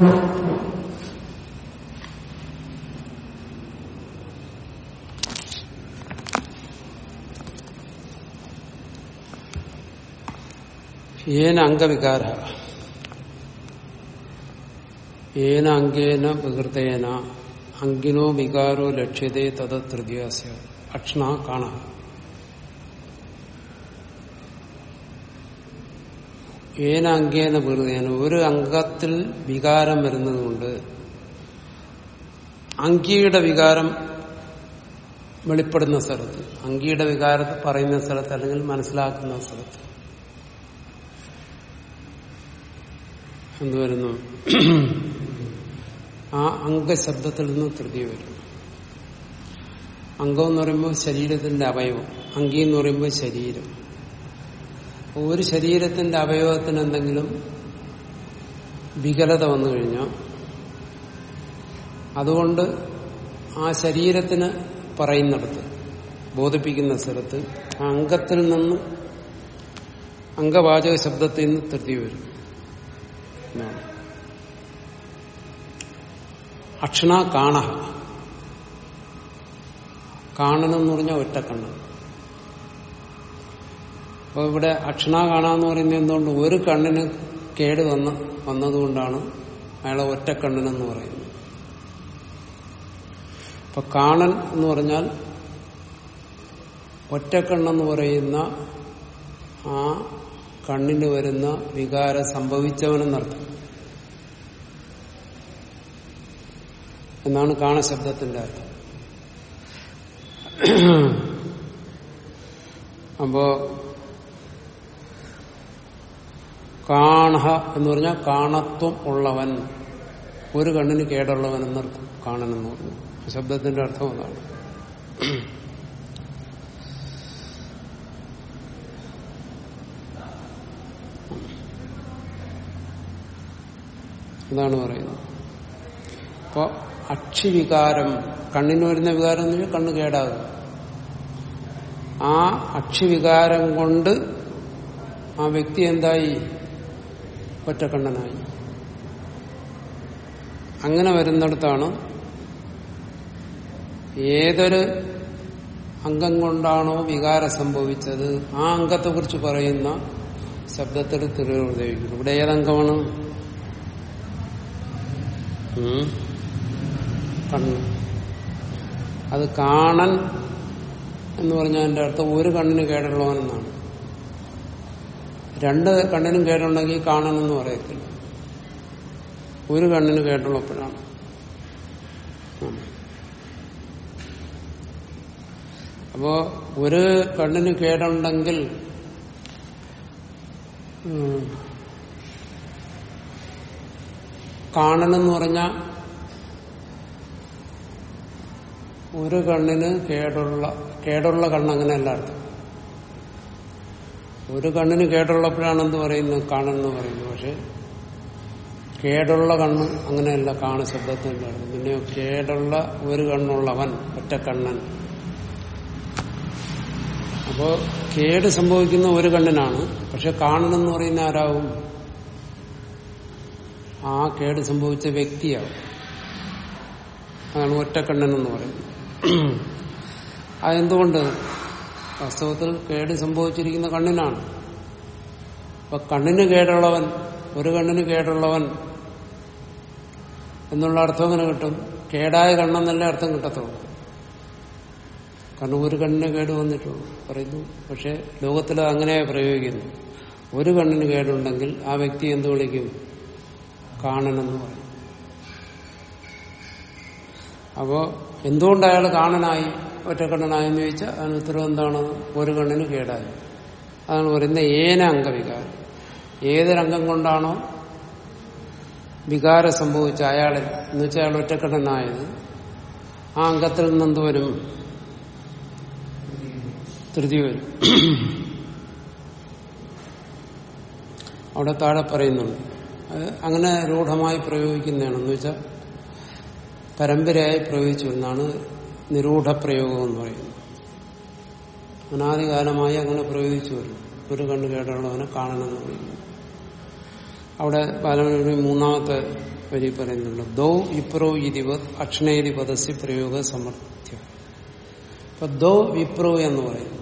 ഏന അംഗവികാര. ഏന അംഗേന വികൃതേന അങ്കിനോ വികാരോ ലക്ഷ്യതേ തത് തൃതീയാസ്യ. അക്ഷണ കാണ. ഏന അങ്കേന വെറുതെയാണ് ഒരു അംഗത്തിൽ വികാരം വരുന്നതുകൊണ്ട് അങ്കിയുടെ വികാരം വെളിപ്പെടുന്ന സ്ഥലത്ത് അങ്കിയുടെ വികാരത്തെ പറയുന്ന സ്ഥലത്ത് അല്ലെങ്കിൽ മനസ്സിലാക്കുന്ന സ്ഥലത്ത്. എന്തുവരുന്നു ആ അംഗശബ്ദത്തിൽ നിന്ന് തൃതി വരും. അംഗം എന്ന് പറയുമ്പോൾ ശരീരത്തിന്റെ അവയവം. അങ്കി എന്ന് പറയുമ്പോൾ ശരീരം. ഒരു ശരീരത്തിന്റെ അവയവത്തിന് എന്തെങ്കിലും വികലത വന്നു കഴിഞ്ഞാൽ അതുകൊണ്ട് ആ ശരീരത്തിന് പറയുന്നിടത്ത് ബോധിപ്പിക്കുന്ന സ്ഥലത്ത് ആ അംഗത്തിൽ നിന്ന് അംഗവാചക ശബ്ദത്തിൽ നിന്ന് തൃപ്തി വരും. അക്ഷണ കാണ. കാണണം എന്ന് പറഞ്ഞാൽ ഒറ്റക്കണ്ണൻ അപ്പൊ ഇവിടെ അക്ഷണ കാണാന്ന് പറയുന്നത് എന്തുകൊണ്ട്? ഒരു കണ്ണിന് കേട് വന്ന വന്നതുകൊണ്ടാണ് അയാളെ ഒറ്റക്കണ്ണനെന്ന് പറയുന്നത്. അപ്പൊ കാണൻ എന്ന് പറഞ്ഞാൽ ഒറ്റക്കണ്ണെന്ന് പറയുന്ന ആ കണ്ണിന് വരുന്ന വികാരം സംഭവിച്ചവനെന്നർത്ഥം. എന്നാണ് കാണശബ്ദത്തിന്റെ അർത്ഥം. അപ്പോ കാണഹ എന്ന് പറഞ്ഞാൽ കാണത്വം ഉള്ളവൻ. ഒരു കണ്ണിന് കേടുള്ളവൻ എന്നർത്ഥം കാണനെന്ന് പറഞ്ഞു. ശബ്ദത്തിന്റെ അർത്ഥം അതാണ്. അതാണ് പറയുന്നത്. അപ്പൊ അക്ഷിവികാരം കണ്ണിന് വരുന്ന വികാരം എന്ന് വെച്ചാൽ കണ്ണ് കേടാകും. ആ അക്ഷിവികാരം കൊണ്ട് ആ വ്യക്തി എന്തായി? ഒറ്റക്കണ്ണനായി. അങ്ങനെ വരുന്നിടത്താണ് ഏതൊരു അംഗം കൊണ്ടാണോ വികാരം സംഭവിച്ചത് ആ അംഗത്തെക്കുറിച്ച് പറയുന്ന ശബ്ദത്തിൽ ഉപയോഗിക്കുന്നു ഇവിടെ ഏതംഗമാണ്? കണ്ണ്. അത് കാണൻ എന്ന് പറഞ്ഞാൽ എന്റെ അർത്ഥം ഒരു കണ്ണിന് കേടുള്ളവനെന്നാണ് രണ്ട് കണ്ണിനും കേടുണ്ടെങ്കിൽ കാണണമെന്ന് പറയത്തില്ല. ഒരു കണ്ണിന് കേട്ടുള്ളപ്പോഴാണ്. അപ്പോ ഒരു കണ്ണിന് കേടുണ്ടെങ്കിൽ കാണണമെന്ന് പറഞ്ഞ ഒരു കണ്ണിന് കേടുള്ള കേടുള്ള കണ്ണങ്ങനെ അർത്ഥം. ഒരു കണ്ണിന് കേടുള്ളപ്പോഴാണ് എന്ത് പറയുന്നത് കാണണമെന്ന് പറയുന്നു. പക്ഷെ കേടുള്ള കണ്ണ് അങ്ങനെയല്ല കാണ ശബ്ദത്തിന്റെ അർത്ഥം പിന്നെയോ കേടുള്ള ഒരു കണ്ണുള്ളവൻ ഒറ്റ കണ്ണൻ. അപ്പോ കേട് സംഭവിക്കുന്ന ഒരു കണ്ണിനാണ് പക്ഷെ കാണണമെന്ന് പറയുന്ന ആരാവും? ആ കേട് സംഭവിച്ച വ്യക്തിയാവും. അതാണ് ഒറ്റക്കണ്ണൻ എന്ന് പറയുന്നത്. അതെന്തുകൊണ്ട്? വാസ്തവത്തിൽ കേട് സംഭവിച്ചിരിക്കുന്ന കണ്ണിനാണ്. അപ്പൊ കണ്ണിന് കേടുള്ളവൻ ഒരു കണ്ണിന് കേടുള്ളവൻ എന്നുള്ള അർത്ഥം അങ്ങനെ കിട്ടും? കേടായ കണ്ണെന്നല്ലേ അർത്ഥം കിട്ടത്തുള്ളൂ. കാരണം ഒരു കണ്ണിന് കേട് വന്നിട്ടുള്ളൂ പറയുന്നു. പക്ഷെ ലോകത്തിൽ അങ്ങനെ പ്രയോഗിക്കുന്നു ഒരു കണ്ണിന് കേടുണ്ടെങ്കിൽ ആ വ്യക്തി എന്ത് വിളിക്കും? കാണനെന്ന് പറയും. അപ്പോ എന്തുകൊണ്ട് അയാൾ കാണനായി? ഒറ്റക്കണ്ണനായെന്ന് ചോദിച്ചാൽ അതിന് ഉത്തരവ് എന്താണ്? ഒരു കണ്ണിന് കേടായി. അതാണ് പറയുന്നത് ഏന അംഗവികാരം. ഏതൊരംഗം കൊണ്ടാണോ വികാരം സംഭവിച്ച അയാളിൽ എന്ന് വെച്ചാൽ അയാൾ ഒറ്റക്കണ്ണനായത് ആ അംഗത്തിൽ നിന്ന് എന്ത് വരും? തൃതി വരും. അവിടെ താഴെ പറയുന്നുണ്ട്. അത് അങ്ങനെ രൂഢമായി പ്രയോഗിക്കുന്നതാണെന്ന് വെച്ചാൽ പരമ്പരയായി പ്രയോഗിച്ചു എന്നാണ് നിരൂഢ പ്രയോഗം എന്ന് പറയുന്നു. അനാദികാലമായി അങ്ങനെ പ്രയോഗിച്ചു വരും. ഒരു കണ്ണ് കേടുള്ളവനെ കാണണമെന്ന് പറയുന്നു. അവിടെ ബാലമണി മൂന്നാമത്തെ വരി പറയുന്നുണ്ട്. ദോ വിപ്രോ ഇതിവത് അക്ഷണേരി പദസ്യ പ്രയോഗ സമർത്ഥ്യ. അപ്പൊ വിപ്രോ എന്ന് പറയുന്നു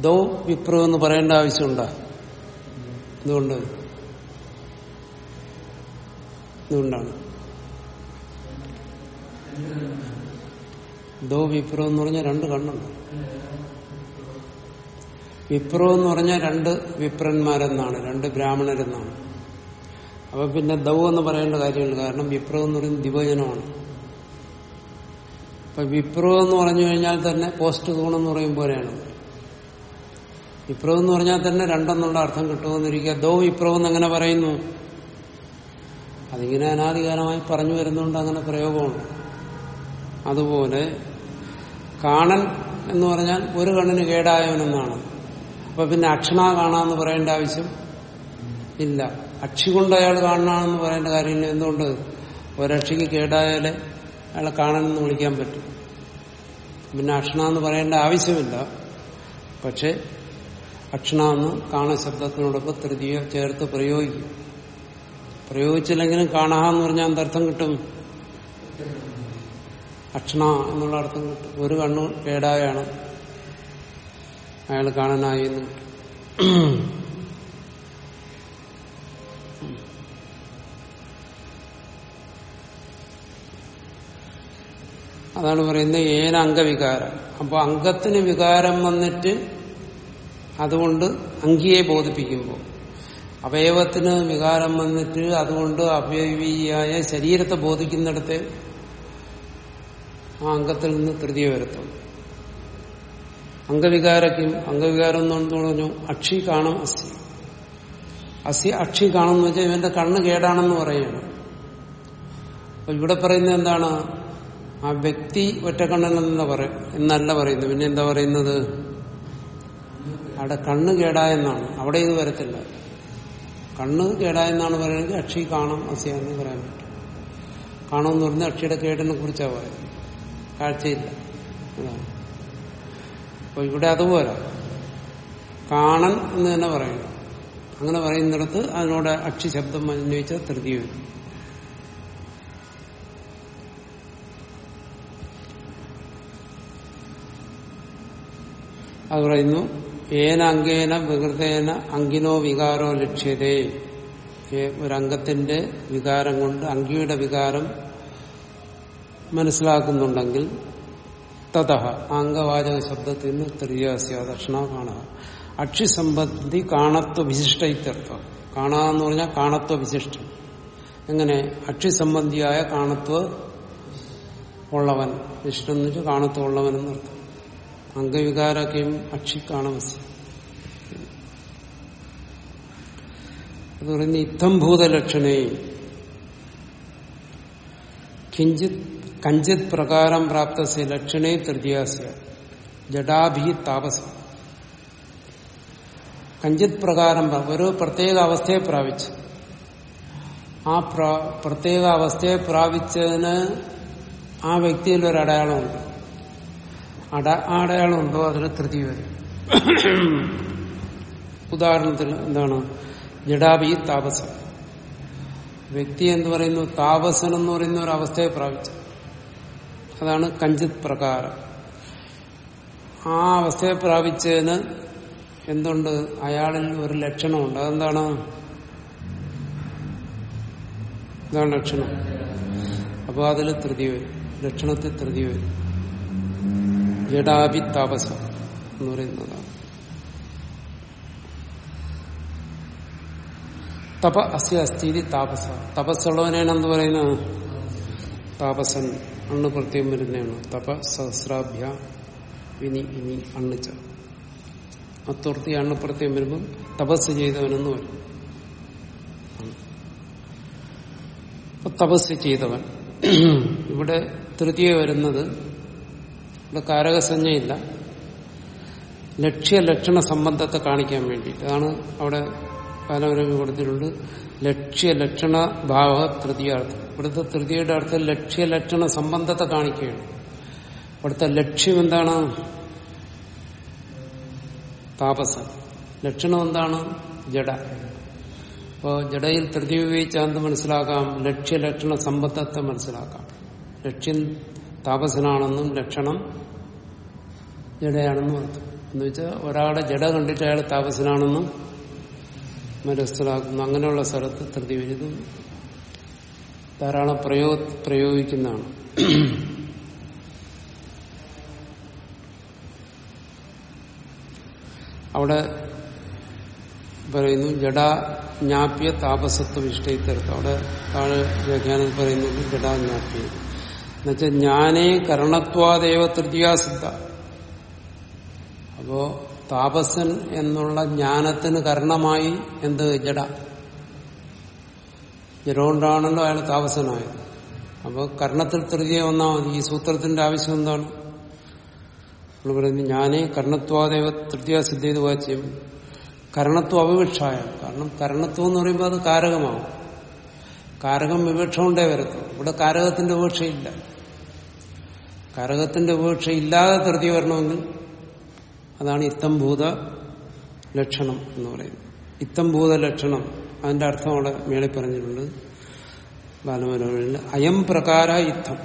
ദോ വിപ്രോ എന്ന് പറയേണ്ട ആവശ്യമുണ്ടോ? എന്തുകൊണ്ട്? എന്തുകൊണ്ടാണ്? ദോ വിപ്രോ എന്ന് പറഞ്ഞാൽ രണ്ട് കണ്ണുണ്ട്. വിപ്രോ എന്ന് പറഞ്ഞാൽ രണ്ട് വിപ്രന്മാരെന്നാണ് രണ്ട് ബ്രാഹ്മണരെന്നാണ്. അപ്പൊ പിന്നെ ദൗ എന്ന് പറയേണ്ട കാര്യമില്ല കാരണം വിപ്രോ എന്ന് പറയുന്നത് ദിവജനമാണ് അപ്പൊ വിപ്രോ എന്ന് പറഞ്ഞു കഴിഞ്ഞാൽ തന്നെ പോസ്റ്റ് ഗുണം എന്ന് പറയും പോലെയാണ്. വിപ്രോ എന്ന് പറഞ്ഞാൽ തന്നെ രണ്ടെന്നുള്ള അർത്ഥം കിട്ടുമെന്നിരിക്കുക. ദോ വിപ്രോ എന്ന് എങ്ങനെ പറയുന്നു. അതിങ്ങനെ അനാധികാരമായി പറഞ്ഞു വരുന്നുണ്ട് അങ്ങനെ പ്രയോഗമുണ്ട് അതുപോലെ കാണൻ എന്ന് പറഞ്ഞാൽ ഒരു കണ്ണിന് കേടായവനെന്നാണ്. അപ്പൊ പിന്നെ അക്ഷണ കാണാന്ന് പറയേണ്ട ആവശ്യം ഇല്ല. അക്ഷി കൊണ്ട് അയാൾ കാണണമെന്ന് പറയേണ്ട കാര്യമില്ല. എന്തുകൊണ്ട്? ഒരക്ഷിക്ക് കേടായാലേ അയാളെ കാണണമെന്ന് വിളിക്കാൻ പറ്റും. പിന്നെ അക്ഷണ എന്ന് പറയേണ്ട ആവശ്യമില്ല. പക്ഷെ അക്ഷണ എന്ന് കാണ ശബ്ദത്തിനോടൊപ്പം തൃതീയ ചേർത്ത് പ്രയോഗിക്കും. പ്രയോഗിച്ചില്ലെങ്കിലും കാണാന്ന് പറഞ്ഞാൽ എന്തർത്ഥം കിട്ടും. അക്ഷണ എന്നുള്ള അർത്ഥം കിട്ടും. ഒരു കണ്ണു കേടായാണ്. അയാൾ കാണാനായി എന്ന് അതാണ് പറയുന്നത് ഏന അംഗവികാരം. അപ്പൊ അംഗത്തിന് വികാരം വന്നിട്ട് അതുകൊണ്ട് അങ്കിയെ ബോധിപ്പിക്കുമ്പോൾ അവയവത്തിന് വികാരം വന്നിട്ട് അതുകൊണ്ട് അവയവിയായ ശരീരത്തെ ബോധിക്കുന്നിടത്ത് ആ അംഗത്തിൽ നിന്ന് തൃതീയ വരുത്തും. അംഗവികാരക്കും അംഗവികാരം എന്ന് പറഞ്ഞു അക്ഷി കാണും അസി. അസി അക്ഷി കാണുമെന്ന് വെച്ചാൽ ഇവന്റെ കണ്ണ് കേടാണെന്ന് പറയുകയാണ് അപ്പൊ ഇവിടെ പറയുന്നത് എന്താണ്? ആ വ്യക്തി ഒറ്റക്കണ്ണൻ എന്ന് പറയും എന്നല്ല പറയുന്നത്. പിന്നെ എന്താ പറയുന്നത്? അവിടെ കണ്ണ് കേടായെന്നാണ്. അവിടെ ഇത് വരത്തില്ല. കണ്ണ് കേടായെന്നാണ് പറയുന്നത് അക്ഷി കാണാം അസിയാന്ന് പറയാൻ പറ്റും. കാണുമെന്ന് പറഞ്ഞാൽ അക്ഷിയുടെ കേടിനെ കുറിച്ചാണ് പറയുന്നത്. കാഴ്ചയില്ല. അപ്പൊ ഇവിടെ അതുപോലെ. കാണൻ എന്ന് തന്നെ പറയുന്നു അങ്ങനെ പറയുന്നിടത്ത് അതിനോട് അക്ഷി ശബ്ദം അന്വയിച്ച തൃതി വരും. അത് പറയുന്നു ഏന അംഗേന വികൃതേന അങ്കിനോ വികാരോ ലക്ഷ്യതേ. ഒരു ഒരംഗത്തിന്റെ വികാരം കൊണ്ട് അങ്കിയുടെ വികാരം മനസ്സിലാക്കുന്നുണ്ടെങ്കിൽ തഥ അംഗവാചക ശബ്ദത്തിൽ നിന്ന് തൃതീയാസ്യ ദക്ഷിണ കാണുക. അക്ഷിസംബന്ധി കാണത്വ വിശിഷ്ട ഇത്യർത്ഥം. കാണാന്ന് പറഞ്ഞാൽ കാണത്വ വിശിഷ്ടം. എങ്ങനെ? അക്ഷിസംബന്ധിയായ കാണത്വ ഉള്ളവൻ. വിശിഷ്ടം എന്ന് വെച്ചാൽ കാണത്വ ഉള്ളവൻ എന്നർത്ഥം അംഗവികാരൊക്കെയും അക്ഷി കാണമസ്യ അത് പറയുന്ന ഇത്തംഭൂത ലക്ഷണേ കിഞ്ചിത് കഞ്ചിത് പ്രകാരം പ്രാപ്ത ലക്ഷണേ തൃതീയാസ്യ. ജഡാഭി താപസ. കഞ്ചിത് പ്രകാരം പ്രാ- ഒരു പ്രത്യേക അവസ്ഥയെ പ്രാപിച്ചു. ആ പ്ര- പ്രത്യേക അവസ്ഥയെ പ്രാപിച്ചതിന് ആ വ്യക്തിയിൽ ഒരു അടയാളമുണ്ട്. അട ആ അടയാളമുണ്ടോ? അതിൽ തൃതി വരും. ഉദാഹരണത്തിന് എന്താണ്? ജഡാബി താപസം. വ്യക്തി എന്ന് പറയുന്നു താപസൻ എന്ന് പറയുന്ന ഒരു അവസ്ഥയെ പ്രാപിച്ചു. അതാണ് കഞ്ചിത് പ്രകാരം. ആ അവസ്ഥയെ പ്രാപിച്ചതിന് എന്തുണ്ട്? അയാളിൽ ഒരു ലക്ഷണമുണ്ട്. അതെന്താണ്? ഇതാണ് ലക്ഷണം. അപ്പോൾ അതിൽ തൃതി വരും. ലക്ഷണത്തിൽ തൃതി വരും. ജഡാഭി താപസ എന്ന് പറയുന്നതാണ് തപ അസ്യ അസ്ഥിതി താപസ. തപസ്സുള്ളവനാണ് എന്ത് പറയുന്നത്? താപസൻ. അണ്ണ് പ്രത്യേകം വരുന്നതാണ്. തപ സഹസ്രാഭ്യ ഇനി ഇനി അണ്ണിച്ച അത്തുർത്തി അണ്ണ് പ്രത്യം വരുമ്പം തപസ് ചെയ്തവനെന്ന് വരും. തപസ് ചെയ്തവൻ. ഇവിടെ തൃതീയ വരുന്നത് ഇവിടെ കാരകസഞ്ജയില്ല. ലക്ഷ്യ ലക്ഷണ സംബന്ധത്തെ കാണിക്കാൻ വേണ്ടി അതാണ് അവിടെ കാലവരവ് കൊടുത്തിട്ടുണ്ട്. ലക്ഷ്യ ലക്ഷണ ഭാവ തൃതീയാർത്ഥം ഇവിടുത്തെ തൃതീയയുടെ അർത്ഥം ലക്ഷ്യ ലക്ഷണ സംബന്ധത്തെ കാണിക്കുകയാണ്. ഇവിടുത്തെ ലക്ഷ്യം എന്താണ്? താപസ. ലക്ഷണം എന്താണ്? ജഡ. അപ്പോ ജഡയിൽ തൃതീയ ഉപയോഗിച്ചാന്ത് മനസ്സിലാക്കാം. ലക്ഷ്യ ലക്ഷണ സമ്പത്തത്തെ മനസ്സിലാക്കാം. ലക്ഷ്യം താപസനാണെന്നും ലക്ഷണം ജഡയാണെന്നും അർത്ഥം. എന്ന് വെച്ചാൽ ഒരാളെ ജഡ കണ്ടിട്ട് അയാൾ താപസനാണെന്നും മനസ്സിലാക്കുന്നു അങ്ങനെയുള്ള സ്ഥലത്ത് ധൃതി വരുന്നു. ധാരാളം പ്രയോ പ്രയോഗിക്കുന്നതാണ്. അവിടെ പറയുന്നു ജഡാജ്ഞാപ്യ താപസത്വ ഇഷ്ടയിത്തരത്ത് അവിടെ താഴെ വ്യാഖ്യാനത്തിൽ ജഡാ ജ്ഞാപ്യ. എന്നുവെച്ചാൽ ജ്ഞാനേ കരണത്വാദേവ തൃതീയാസിദ്ധ അപ്പോ താപസൻ എന്നുള്ള ജ്ഞാനത്തിന് കാരണമായി എന്ത് ജഡ? ജഡോണ്ടാണല്ലോ അയാൾ താപസനായത്. അപ്പോൾ കർണത്തിൽ തൃതിയെ വന്നാൽ മതി. ഈ സൂത്രത്തിന്റെ ആവശ്യം എന്താണ്? നമ്മൾ പറയുന്നത് ഞാനേ കർണത്വാദേവ തൃതീയ ചെയ്ത് വാച്യം. കരണത്വം അവിവക്ഷായ കാരണം കരണത്വം എന്ന് പറയുമ്പോൾ അത് കാരകമാവും. കാരകം വിവക്ഷ കൊണ്ടേ വരത്തും. ഇവിടെ കാരകത്തിന്റെ വിവക്ഷയില്ല കാരകത്തിന്റെ ഉപേക്ഷയില്ലാതെ തൃതി വരണമെങ്കിൽ അതാണ് ഇത്തംഭൂത ലക്ഷണം എന്ന് പറയുന്നത്. ഇത്തംഭൂത ലക്ഷണം അതിന്റെ അർത്ഥം അവിടെ മേളിൽ പറഞ്ഞിട്ടുണ്ട് ബാലമനോഹരനിൽ അയം പ്രകാര യുദ്ധം.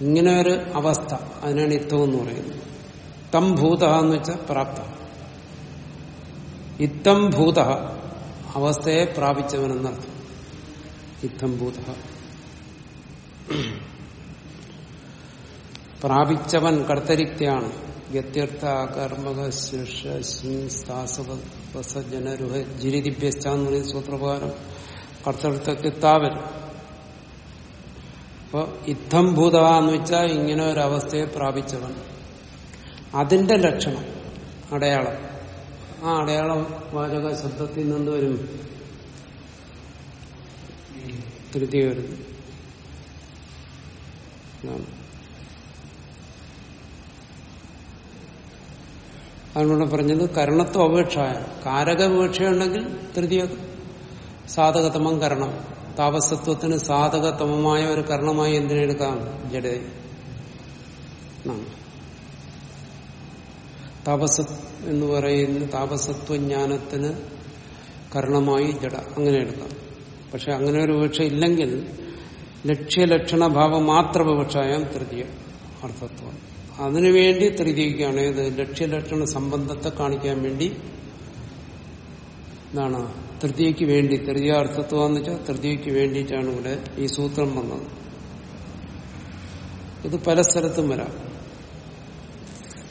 ഇങ്ങനെ ഒരു അവസ്ഥ അതിനാണ് യുദ്ധം എന്ന് പറയുന്നത്. തം ഭൂത എന്ന് വെച്ചാൽ പ്രാപ്ത. ഇത്തം ഭൂത അവസ്ഥയെ പ്രാപിച്ചവനെന്നർത്ഥം. ഇത്തം ഭൂത പ്രാപിച്ചവൻ കർത്തരിക്തയാണ്. ഗത്യർത്ഥ കർമ്മക ശിർഷ ജനരുഹ ജിരിദിഭ്യസ്ഥ എന്ന് പറയുന്ന സൂത്രപ്രകാരം കർത്തൃത്വക്ക് കിത്താവൻ. അപ്പൊ യുദ്ധം ഭൂത എന്ന് വെച്ചാൽ ഇങ്ങനെ ഒരു അവസ്ഥയെ പ്രാപിച്ചവൻ. അതിന്റെ ലക്ഷണം അടയാളം. ആ അടയാള വാചക ശബ്ദത്തിൽ നിന്ന് വരും. തൃതീയ വരുന്നു. അതിനോട് പറഞ്ഞത് കരണത്വ കാരക വീക്ഷയുണ്ടെങ്കിൽ തൃതീയ സാധകതമം കരണം. താപസത്വത്തിന് സാധകതമമായ ഒരു കരണമായി എന്തിനെടുക്കാം ജഡ. എന്നാണ് താപസ എന്ന് പറയുന്ന താപസത്വജ്ഞാനത്തിന് കരണമായി ജഡ. അങ്ങനെ എടുക്കാം. പക്ഷെ അങ്ങനെ ഒരു വിവക്ഷ ഇല്ലെങ്കിൽ ലക്ഷ്യലക്ഷണഭാവം മാത്രം വിവക്ഷായാം തൃതീയ അർത്ഥത്വം. അതിനുവേണ്ടി തൃതീയക്കാണ് ഏത് ലക്ഷ്യലക്ഷണ സംബന്ധത്തെ കാണിക്കാൻ വേണ്ടി എന്താണ് തൃതീയക്ക് വേണ്ടി തൃതീയാർത്ഥത്വം എന്ന് വെച്ചാൽ തൃതീയക്ക് വേണ്ടിയിട്ടാണ് ഇവിടെ ഈ സൂത്രം വന്നത്. ഇത് പല സ്ഥലത്തും വരാം.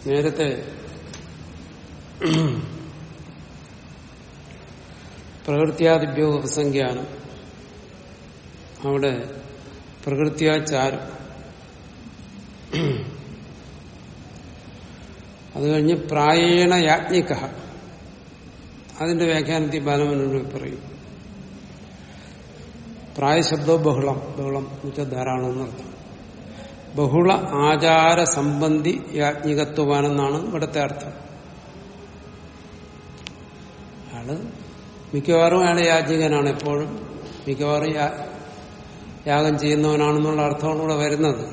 നേരത്തെ പ്രകൃത്യാദിഭ്യോ ഉപസംഖ്യാനം. അവിടെ പ്രകൃത്യാചാരം. അത് കഴിഞ്ഞ് പ്രായേണ യാജ്ഞിക. അതിന്റെ വ്യാഖ്യാനത്തിൽ ബാലമനോട് പറയും. പ്രായശബ്ദോ ബഹുളം. ബഹുളം എന്ന് വെച്ചാൽ ധാരാളം എന്നർത്ഥം ബഹുള ആചാര സംബന്ധി യാജ്ഞികത്വമാണെന്നാണ് ഇവിടുത്തെ അർത്ഥം. അയാൾ മിക്കവാറും അയാളെ യാജ്ഞികനാണ് എപ്പോഴും. മിക്കവാറും യാഗം ചെയ്യുന്നവനാണെന്നുള്ള അർത്ഥമാണ് ഇവിടെ വരുന്നത്.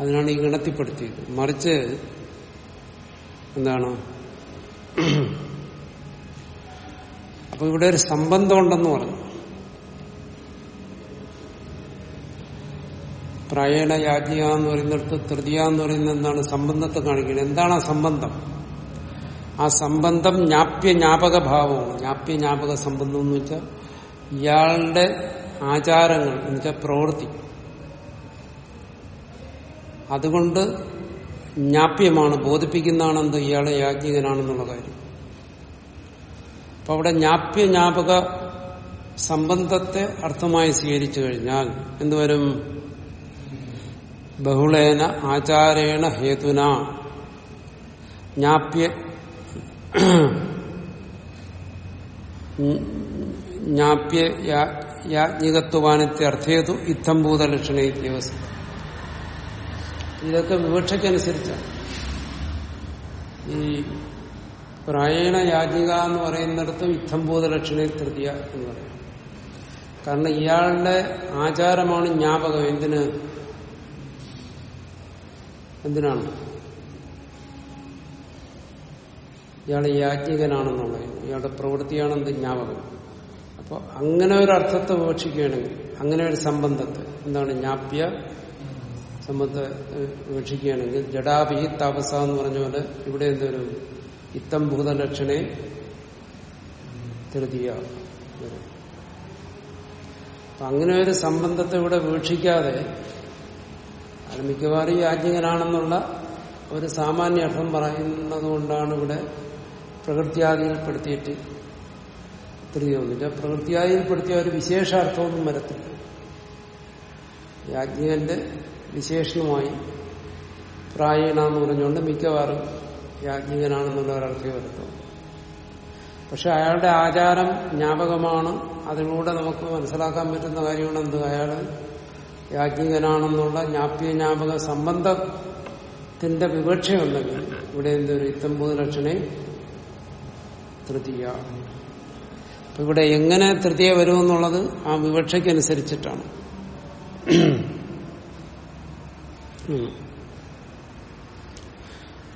അതിനാണ് ഈ ഗണത്തിപ്പെടുത്തിയത് മറിച്ച് എന്താണ്? അപ്പൊ ഇവിടെ ഒരു സംബന്ധം ഉണ്ടെന്ന് പറഞ്ഞു. പ്രയണ യാജ്ഞിക എന്ന് പറയുന്നിടത്ത് തൃതീയ എന്ന് പറയുന്നത് എന്താണ് സംബന്ധത്തെ കാണിക്കുന്നത്? എന്താണ് ആ സംബന്ധം? ആ സംബന്ധം ജ്ഞാപ്യ ജ്ഞാപക ഭാവമാണ് ജ്ഞാപ്യ ജ്ഞാപക സംബന്ധം എന്ന് വെച്ചാൽ ഇയാളുടെ ആചാരങ്ങൾ എന്ന് വെച്ചാൽ പ്രവൃത്തി. അതുകൊണ്ട് ജ്ഞാപ്യമാണ് ബോധിപ്പിക്കുന്നതാണ് എന്ത് ഇയാളെ യാജ്ഞികനാണെന്നുള്ള കാര്യം. അപ്പൊ അവിടെ ജ്ഞാപ്യ ജ്ഞാപക സംബന്ധത്തെ അർത്ഥമായി സ്വീകരിച്ചു കഴിഞ്ഞാൽ എന്തുവരും ബഹുളേന ആചാരേണ ഹേതുന. ജ്ഞാപ്യ ജ്ഞാപ്യ യാജ്ഞികത്വാനത്തെ അർത്ഥേതു ഇത്തംഭൂത ലക്ഷണ വ്യവസ്ഥ ഇതൊക്കെ വിവക്ഷയ്ക്കനുസരിച്ചാണ്. ഈ പ്രായണ യാചിക എന്ന് പറയുന്നിടത്തും ഇത്തംഭൂത ലക്ഷണ തൃതീയ എന്ന് പറയും. കാരണം ഇയാളുടെ ആചാരമാണ് ജ്ഞാപകം. എന്തിന്? എന്തിനാണ്? ഇയാൾ യാജ്ഞികനാണെന്നുള്ളത്. ഇയാളുടെ പ്രവൃത്തിയാണ് പ്രവൃത്തിയാണെന്ത് ജ്ഞാപകം. അപ്പോൾ അങ്ങനെ ഒരു അർത്ഥത്തെ വിവക്ഷിക്കുകയാണെങ്കിൽ അങ്ങനെ ഒരു സംബന്ധത്തെ എന്താണ്? ജ്ഞാപ്യ സംബന്ധത്തെ വിവക്ഷിക്കുകയാണെങ്കിൽ ജഡാപി താപസ എന്ന് പറഞ്ഞ പോലെ ഇവിടെ എന്തൊരു ഇത്തം ഭൂതലക്ഷണേ തൃതീയ അങ്ങനെ ഒരു സംബന്ധത്തെ ഇവിടെ വീക്ഷിക്കാതെ അത് മിക്കവാറും യാജ്ഞികനാണെന്നുള്ള ഒരു സാമാന്യ അർത്ഥം പറയുന്നത് കൊണ്ടാണ് ഇവിടെ പ്രകൃത്യാദിയിൽപ്പെടുത്തിയിട്ട് തൃതീയ ഒന്നില്ല പ്രകൃത്യാദിയിൽപ്പെടുത്തിയ ഒരു വിശേഷാർത്ഥമൊന്നും വരത്തില്ല. യാജ്ഞികന്റെ വിശേഷണമായി പ്രായണ എന്ന് പറഞ്ഞുകൊണ്ട് മിക്കവാറും യാജ്ഞികനാണെന്നുള്ള ഒരർത്ഥം വരുത്തും പക്ഷെ അയാളുടെ ആചാരം ജ്ഞാപകമാണ്. അതിലൂടെ നമുക്ക് മനസ്സിലാക്കാൻ പറ്റുന്ന കാര്യമാണ് എന്ത് അയാൾ യാജ്ഞികനാണെന്നുള്ള ജ്ഞാപ്യ ജ്ഞാപക സംബന്ധത്തിന്റെ വിവക്ഷയുണ്ടെങ്കിൽ ഇവിടെ എന്തൊരു ഇത്തമ്പത് ലക്ഷണേ തൃതീയ. ഇവിടെ എങ്ങനെ തൃതീയ വരുമെന്നുള്ളത് ആ വിവക്ഷയ്ക്കനുസരിച്ചിട്ടാണ്.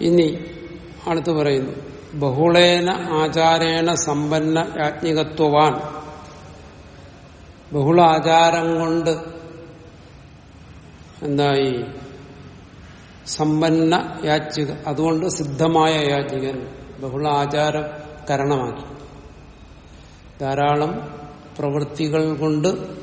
ഇനി അടുത്ത് പറയുന്നു. ബഹുളേന ആചാരേണ സമ്പന്ന യാജ്ഞികത്വവാൻ. ബഹുള ആചാരം കൊണ്ട് എന്തായി? സമ്പന്ന യാജ്ഞിക അതുകൊണ്ട് സിദ്ധമായ യാജ്ഞികൻ. ബഹുള ആചാര കരണമാക്കി. ധാരാളം പ്രവൃത്തികൾ കൊണ്ട്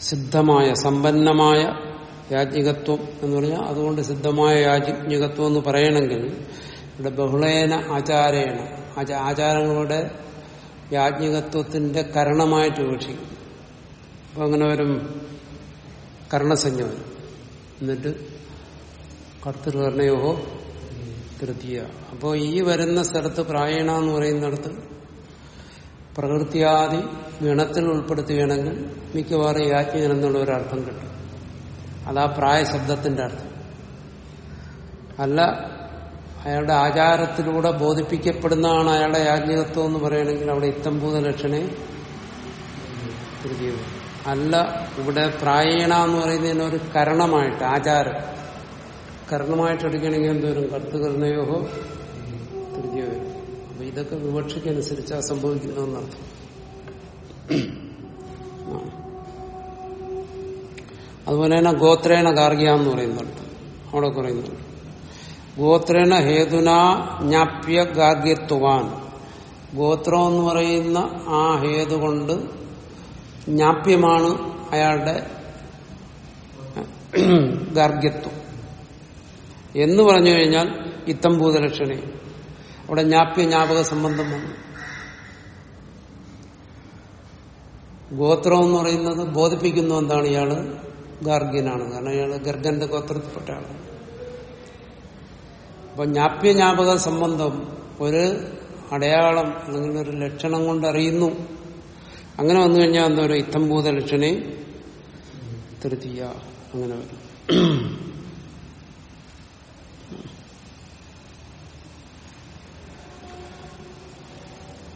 സിദ്ധമായ സമ്പന്നമായ യാജ്ഞികത്വം എന്ന് പറഞ്ഞാൽ അതുകൊണ്ട് സിദ്ധമായ യാജ്ഞികത്വം എന്ന് പറയണമെങ്കിൽ ഇവിടെ ബഹുളേന ആചാരേണ. ആചാരങ്ങളുടെ യാജ്ഞികത്വത്തിന്റെ കരണമായിട്ട് വീക്ഷിക്കും അപ്പൊ അങ്ങനെ വരും കർണസഞ്ജ വരും എന്നിട്ട് കർത്തൃകർണയോഹോ തൃതീയ. അപ്പോൾ ഈ വരുന്ന സ്ഥലത്ത് പ്രായണ എന്ന് പറയുന്നിടത്ത് പ്രകൃതിയാദി ഗണത്തിൽ ഉൾപ്പെടുത്തുകയാണെങ്കിൽ മിക്കവാറും യാജ്ഞൻ എന്നുള്ള ഒരു അർത്ഥം കിട്ടും. അതാ പ്രായശബ്ദത്തിന്റെ അർത്ഥം. അല്ല അയാളുടെ ആചാരത്തിലൂടെ ബോധിപ്പിക്കപ്പെടുന്നതാണ് അയാളുടെ യാജ്ഞികത്വം എന്ന് പറയുകയാണെങ്കിൽ അവിടെ ഇത്തംഭൂത ലക്ഷണേ അല്ല ഇവിടെ പ്രായീണ എന്ന് പറയുന്നതിന് ഒരു കരണമായിട്ട് ആചാരം. കർണമായിട്ട് എടുക്കണമെങ്കിൽ എന്തോരും കർത്തുകർണയോഹോ തിരിഞ്ഞു വരും. അപ്പൊ ഇതൊക്കെ വിവക്ഷയ്ക്കനുസരിച്ചാണ് സംഭവിക്കുന്നതെന്നർത്ഥം. അതുപോലെ തന്നെ ഗോത്രേണ ഗാർഗിയ എന്ന് പറയുന്നുണ്ട് അവിടെ പറയുന്നുണ്ട് ഗോത്രേണ ഹേതുന ജ്ഞാപ്യ ഗാർഗ്യത്വാൻ ഗോത്രം എന്ന് പറയുന്ന ആ ഹേതു കൊണ്ട് ജ്ഞാപ്യമാണ് അയാളുടെ ഗാർഗ്യത്വം. എന്ന് പറഞ്ഞു കഴിഞ്ഞാൽ ഇത്തം ഭൂതലക്ഷണി. അവിടെ ജ്ഞാപ്യ ജ്ഞാപക സംബന്ധം വന്നു. ഗോത്രം എന്ന് പറയുന്നത് ബോധിപ്പിക്കുന്നു എന്താണ് ഇയാൾ? ഗാർഗ്യനാണ്. കാരണം അയാൾ ഗർഗന്റെ ഗോത്രത്തിൽപ്പെട്ട ആളാണ് അപ്പൊ ജ്ഞാപ്യ ജ്ഞാപക സംബന്ധം ഒരു അടയാളം അല്ലെങ്കിൽ ഒരു ലക്ഷണം കൊണ്ട് അറിയുന്നു. അങ്ങനെ വന്നു കഴിഞ്ഞാൽ എന്താ പറയുക? ഇത്തംഭൂത ലക്ഷണേ തൃതീയ അങ്ങനെ വരും.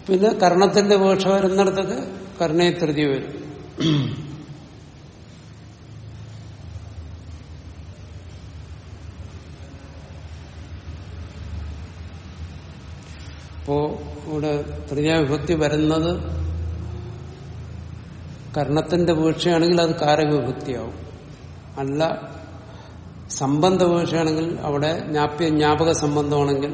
പിന്നെ കർണത്തിന്റെ ഉപേക്ഷ വരുന്നിടത്തൊക്കെ കർണയെ തൃതി വരും. അപ്പോ ഇവിടെ വിഭക്തി വരുന്നത് കർണത്തിന്റെ വീഴ്ചയാണെങ്കിൽ അത് കാരകവിഭക്തിയാവും അല്ല സംബന്ധ വീഴ്ചയാണെങ്കിൽ അവിടെ ജ്ഞാപ്യ ജ്ഞാപക സംബന്ധമാണെങ്കിൽ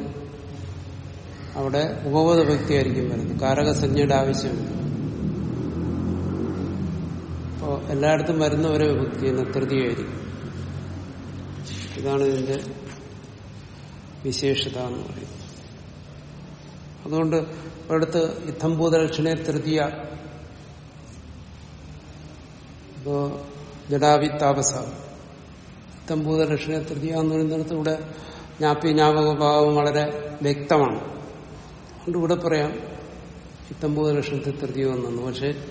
അവിടെ ഉപബോധ വ്യക്തിയായിരിക്കും വരുന്നത്. കാരകസഞ്ജയുടെ ആവശ്യമില്ല അപ്പോ എല്ലായിടത്തും വരുന്ന ഒരേ വിഭക്തി എന്ന തൃതിയായിരിക്കും. ഇതാണ് ഇതിന്റെ വിശേഷത എന്ന് പറയുന്നത്. അതുകൊണ്ട് അടുത്ത് യുദ്ധംഭൂതലക്ഷണെ തൃതീയ ഇപ്പോ ജഡാവി താപസ. യുദ്ധംഭൂതലക്ഷണെ തൃതീയ എന്ന് പറയുന്നിടത്ത് ഇവിടെ ജ്ഞാപ്യ ജ്ഞാപക ഭാവം വളരെ വ്യക്തമാണ്. അതുകൊണ്ട് ഇവിടെ പറയാം യുദ്ധംഭൂതലക്ഷണത്തെ തൃതീയ എന്നു പക്ഷെ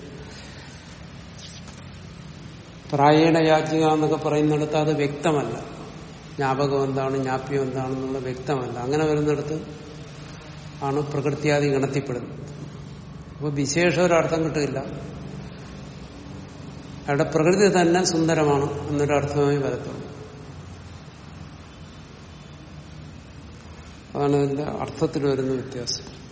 പ്രായേണ യാചിക എന്നൊക്കെ പറയുന്നിടത്ത് അത് വ്യക്തമല്ല. ജ്ഞാപകം എന്താണ് ജ്ഞാപ്യം എന്താണെന്നുള്ള വ്യക്തമല്ല. അങ്ങനെ വരുന്നിടത്ത് ആണ് പ്രകൃത്യാദി ഗണത്തിപ്പെടുന്നത്. അപ്പോൾ വിശേഷ ഒരർത്ഥം കിട്ടില്ല അയാളുടെ പ്രകൃതി തന്നെ സുന്ദരമാണ് എന്നൊരർത്ഥമായി വരത്തുള്ളൂ. അതാണ് ഇതിന്റെ അർത്ഥത്തിൽ വരുന്ന വ്യത്യാസം.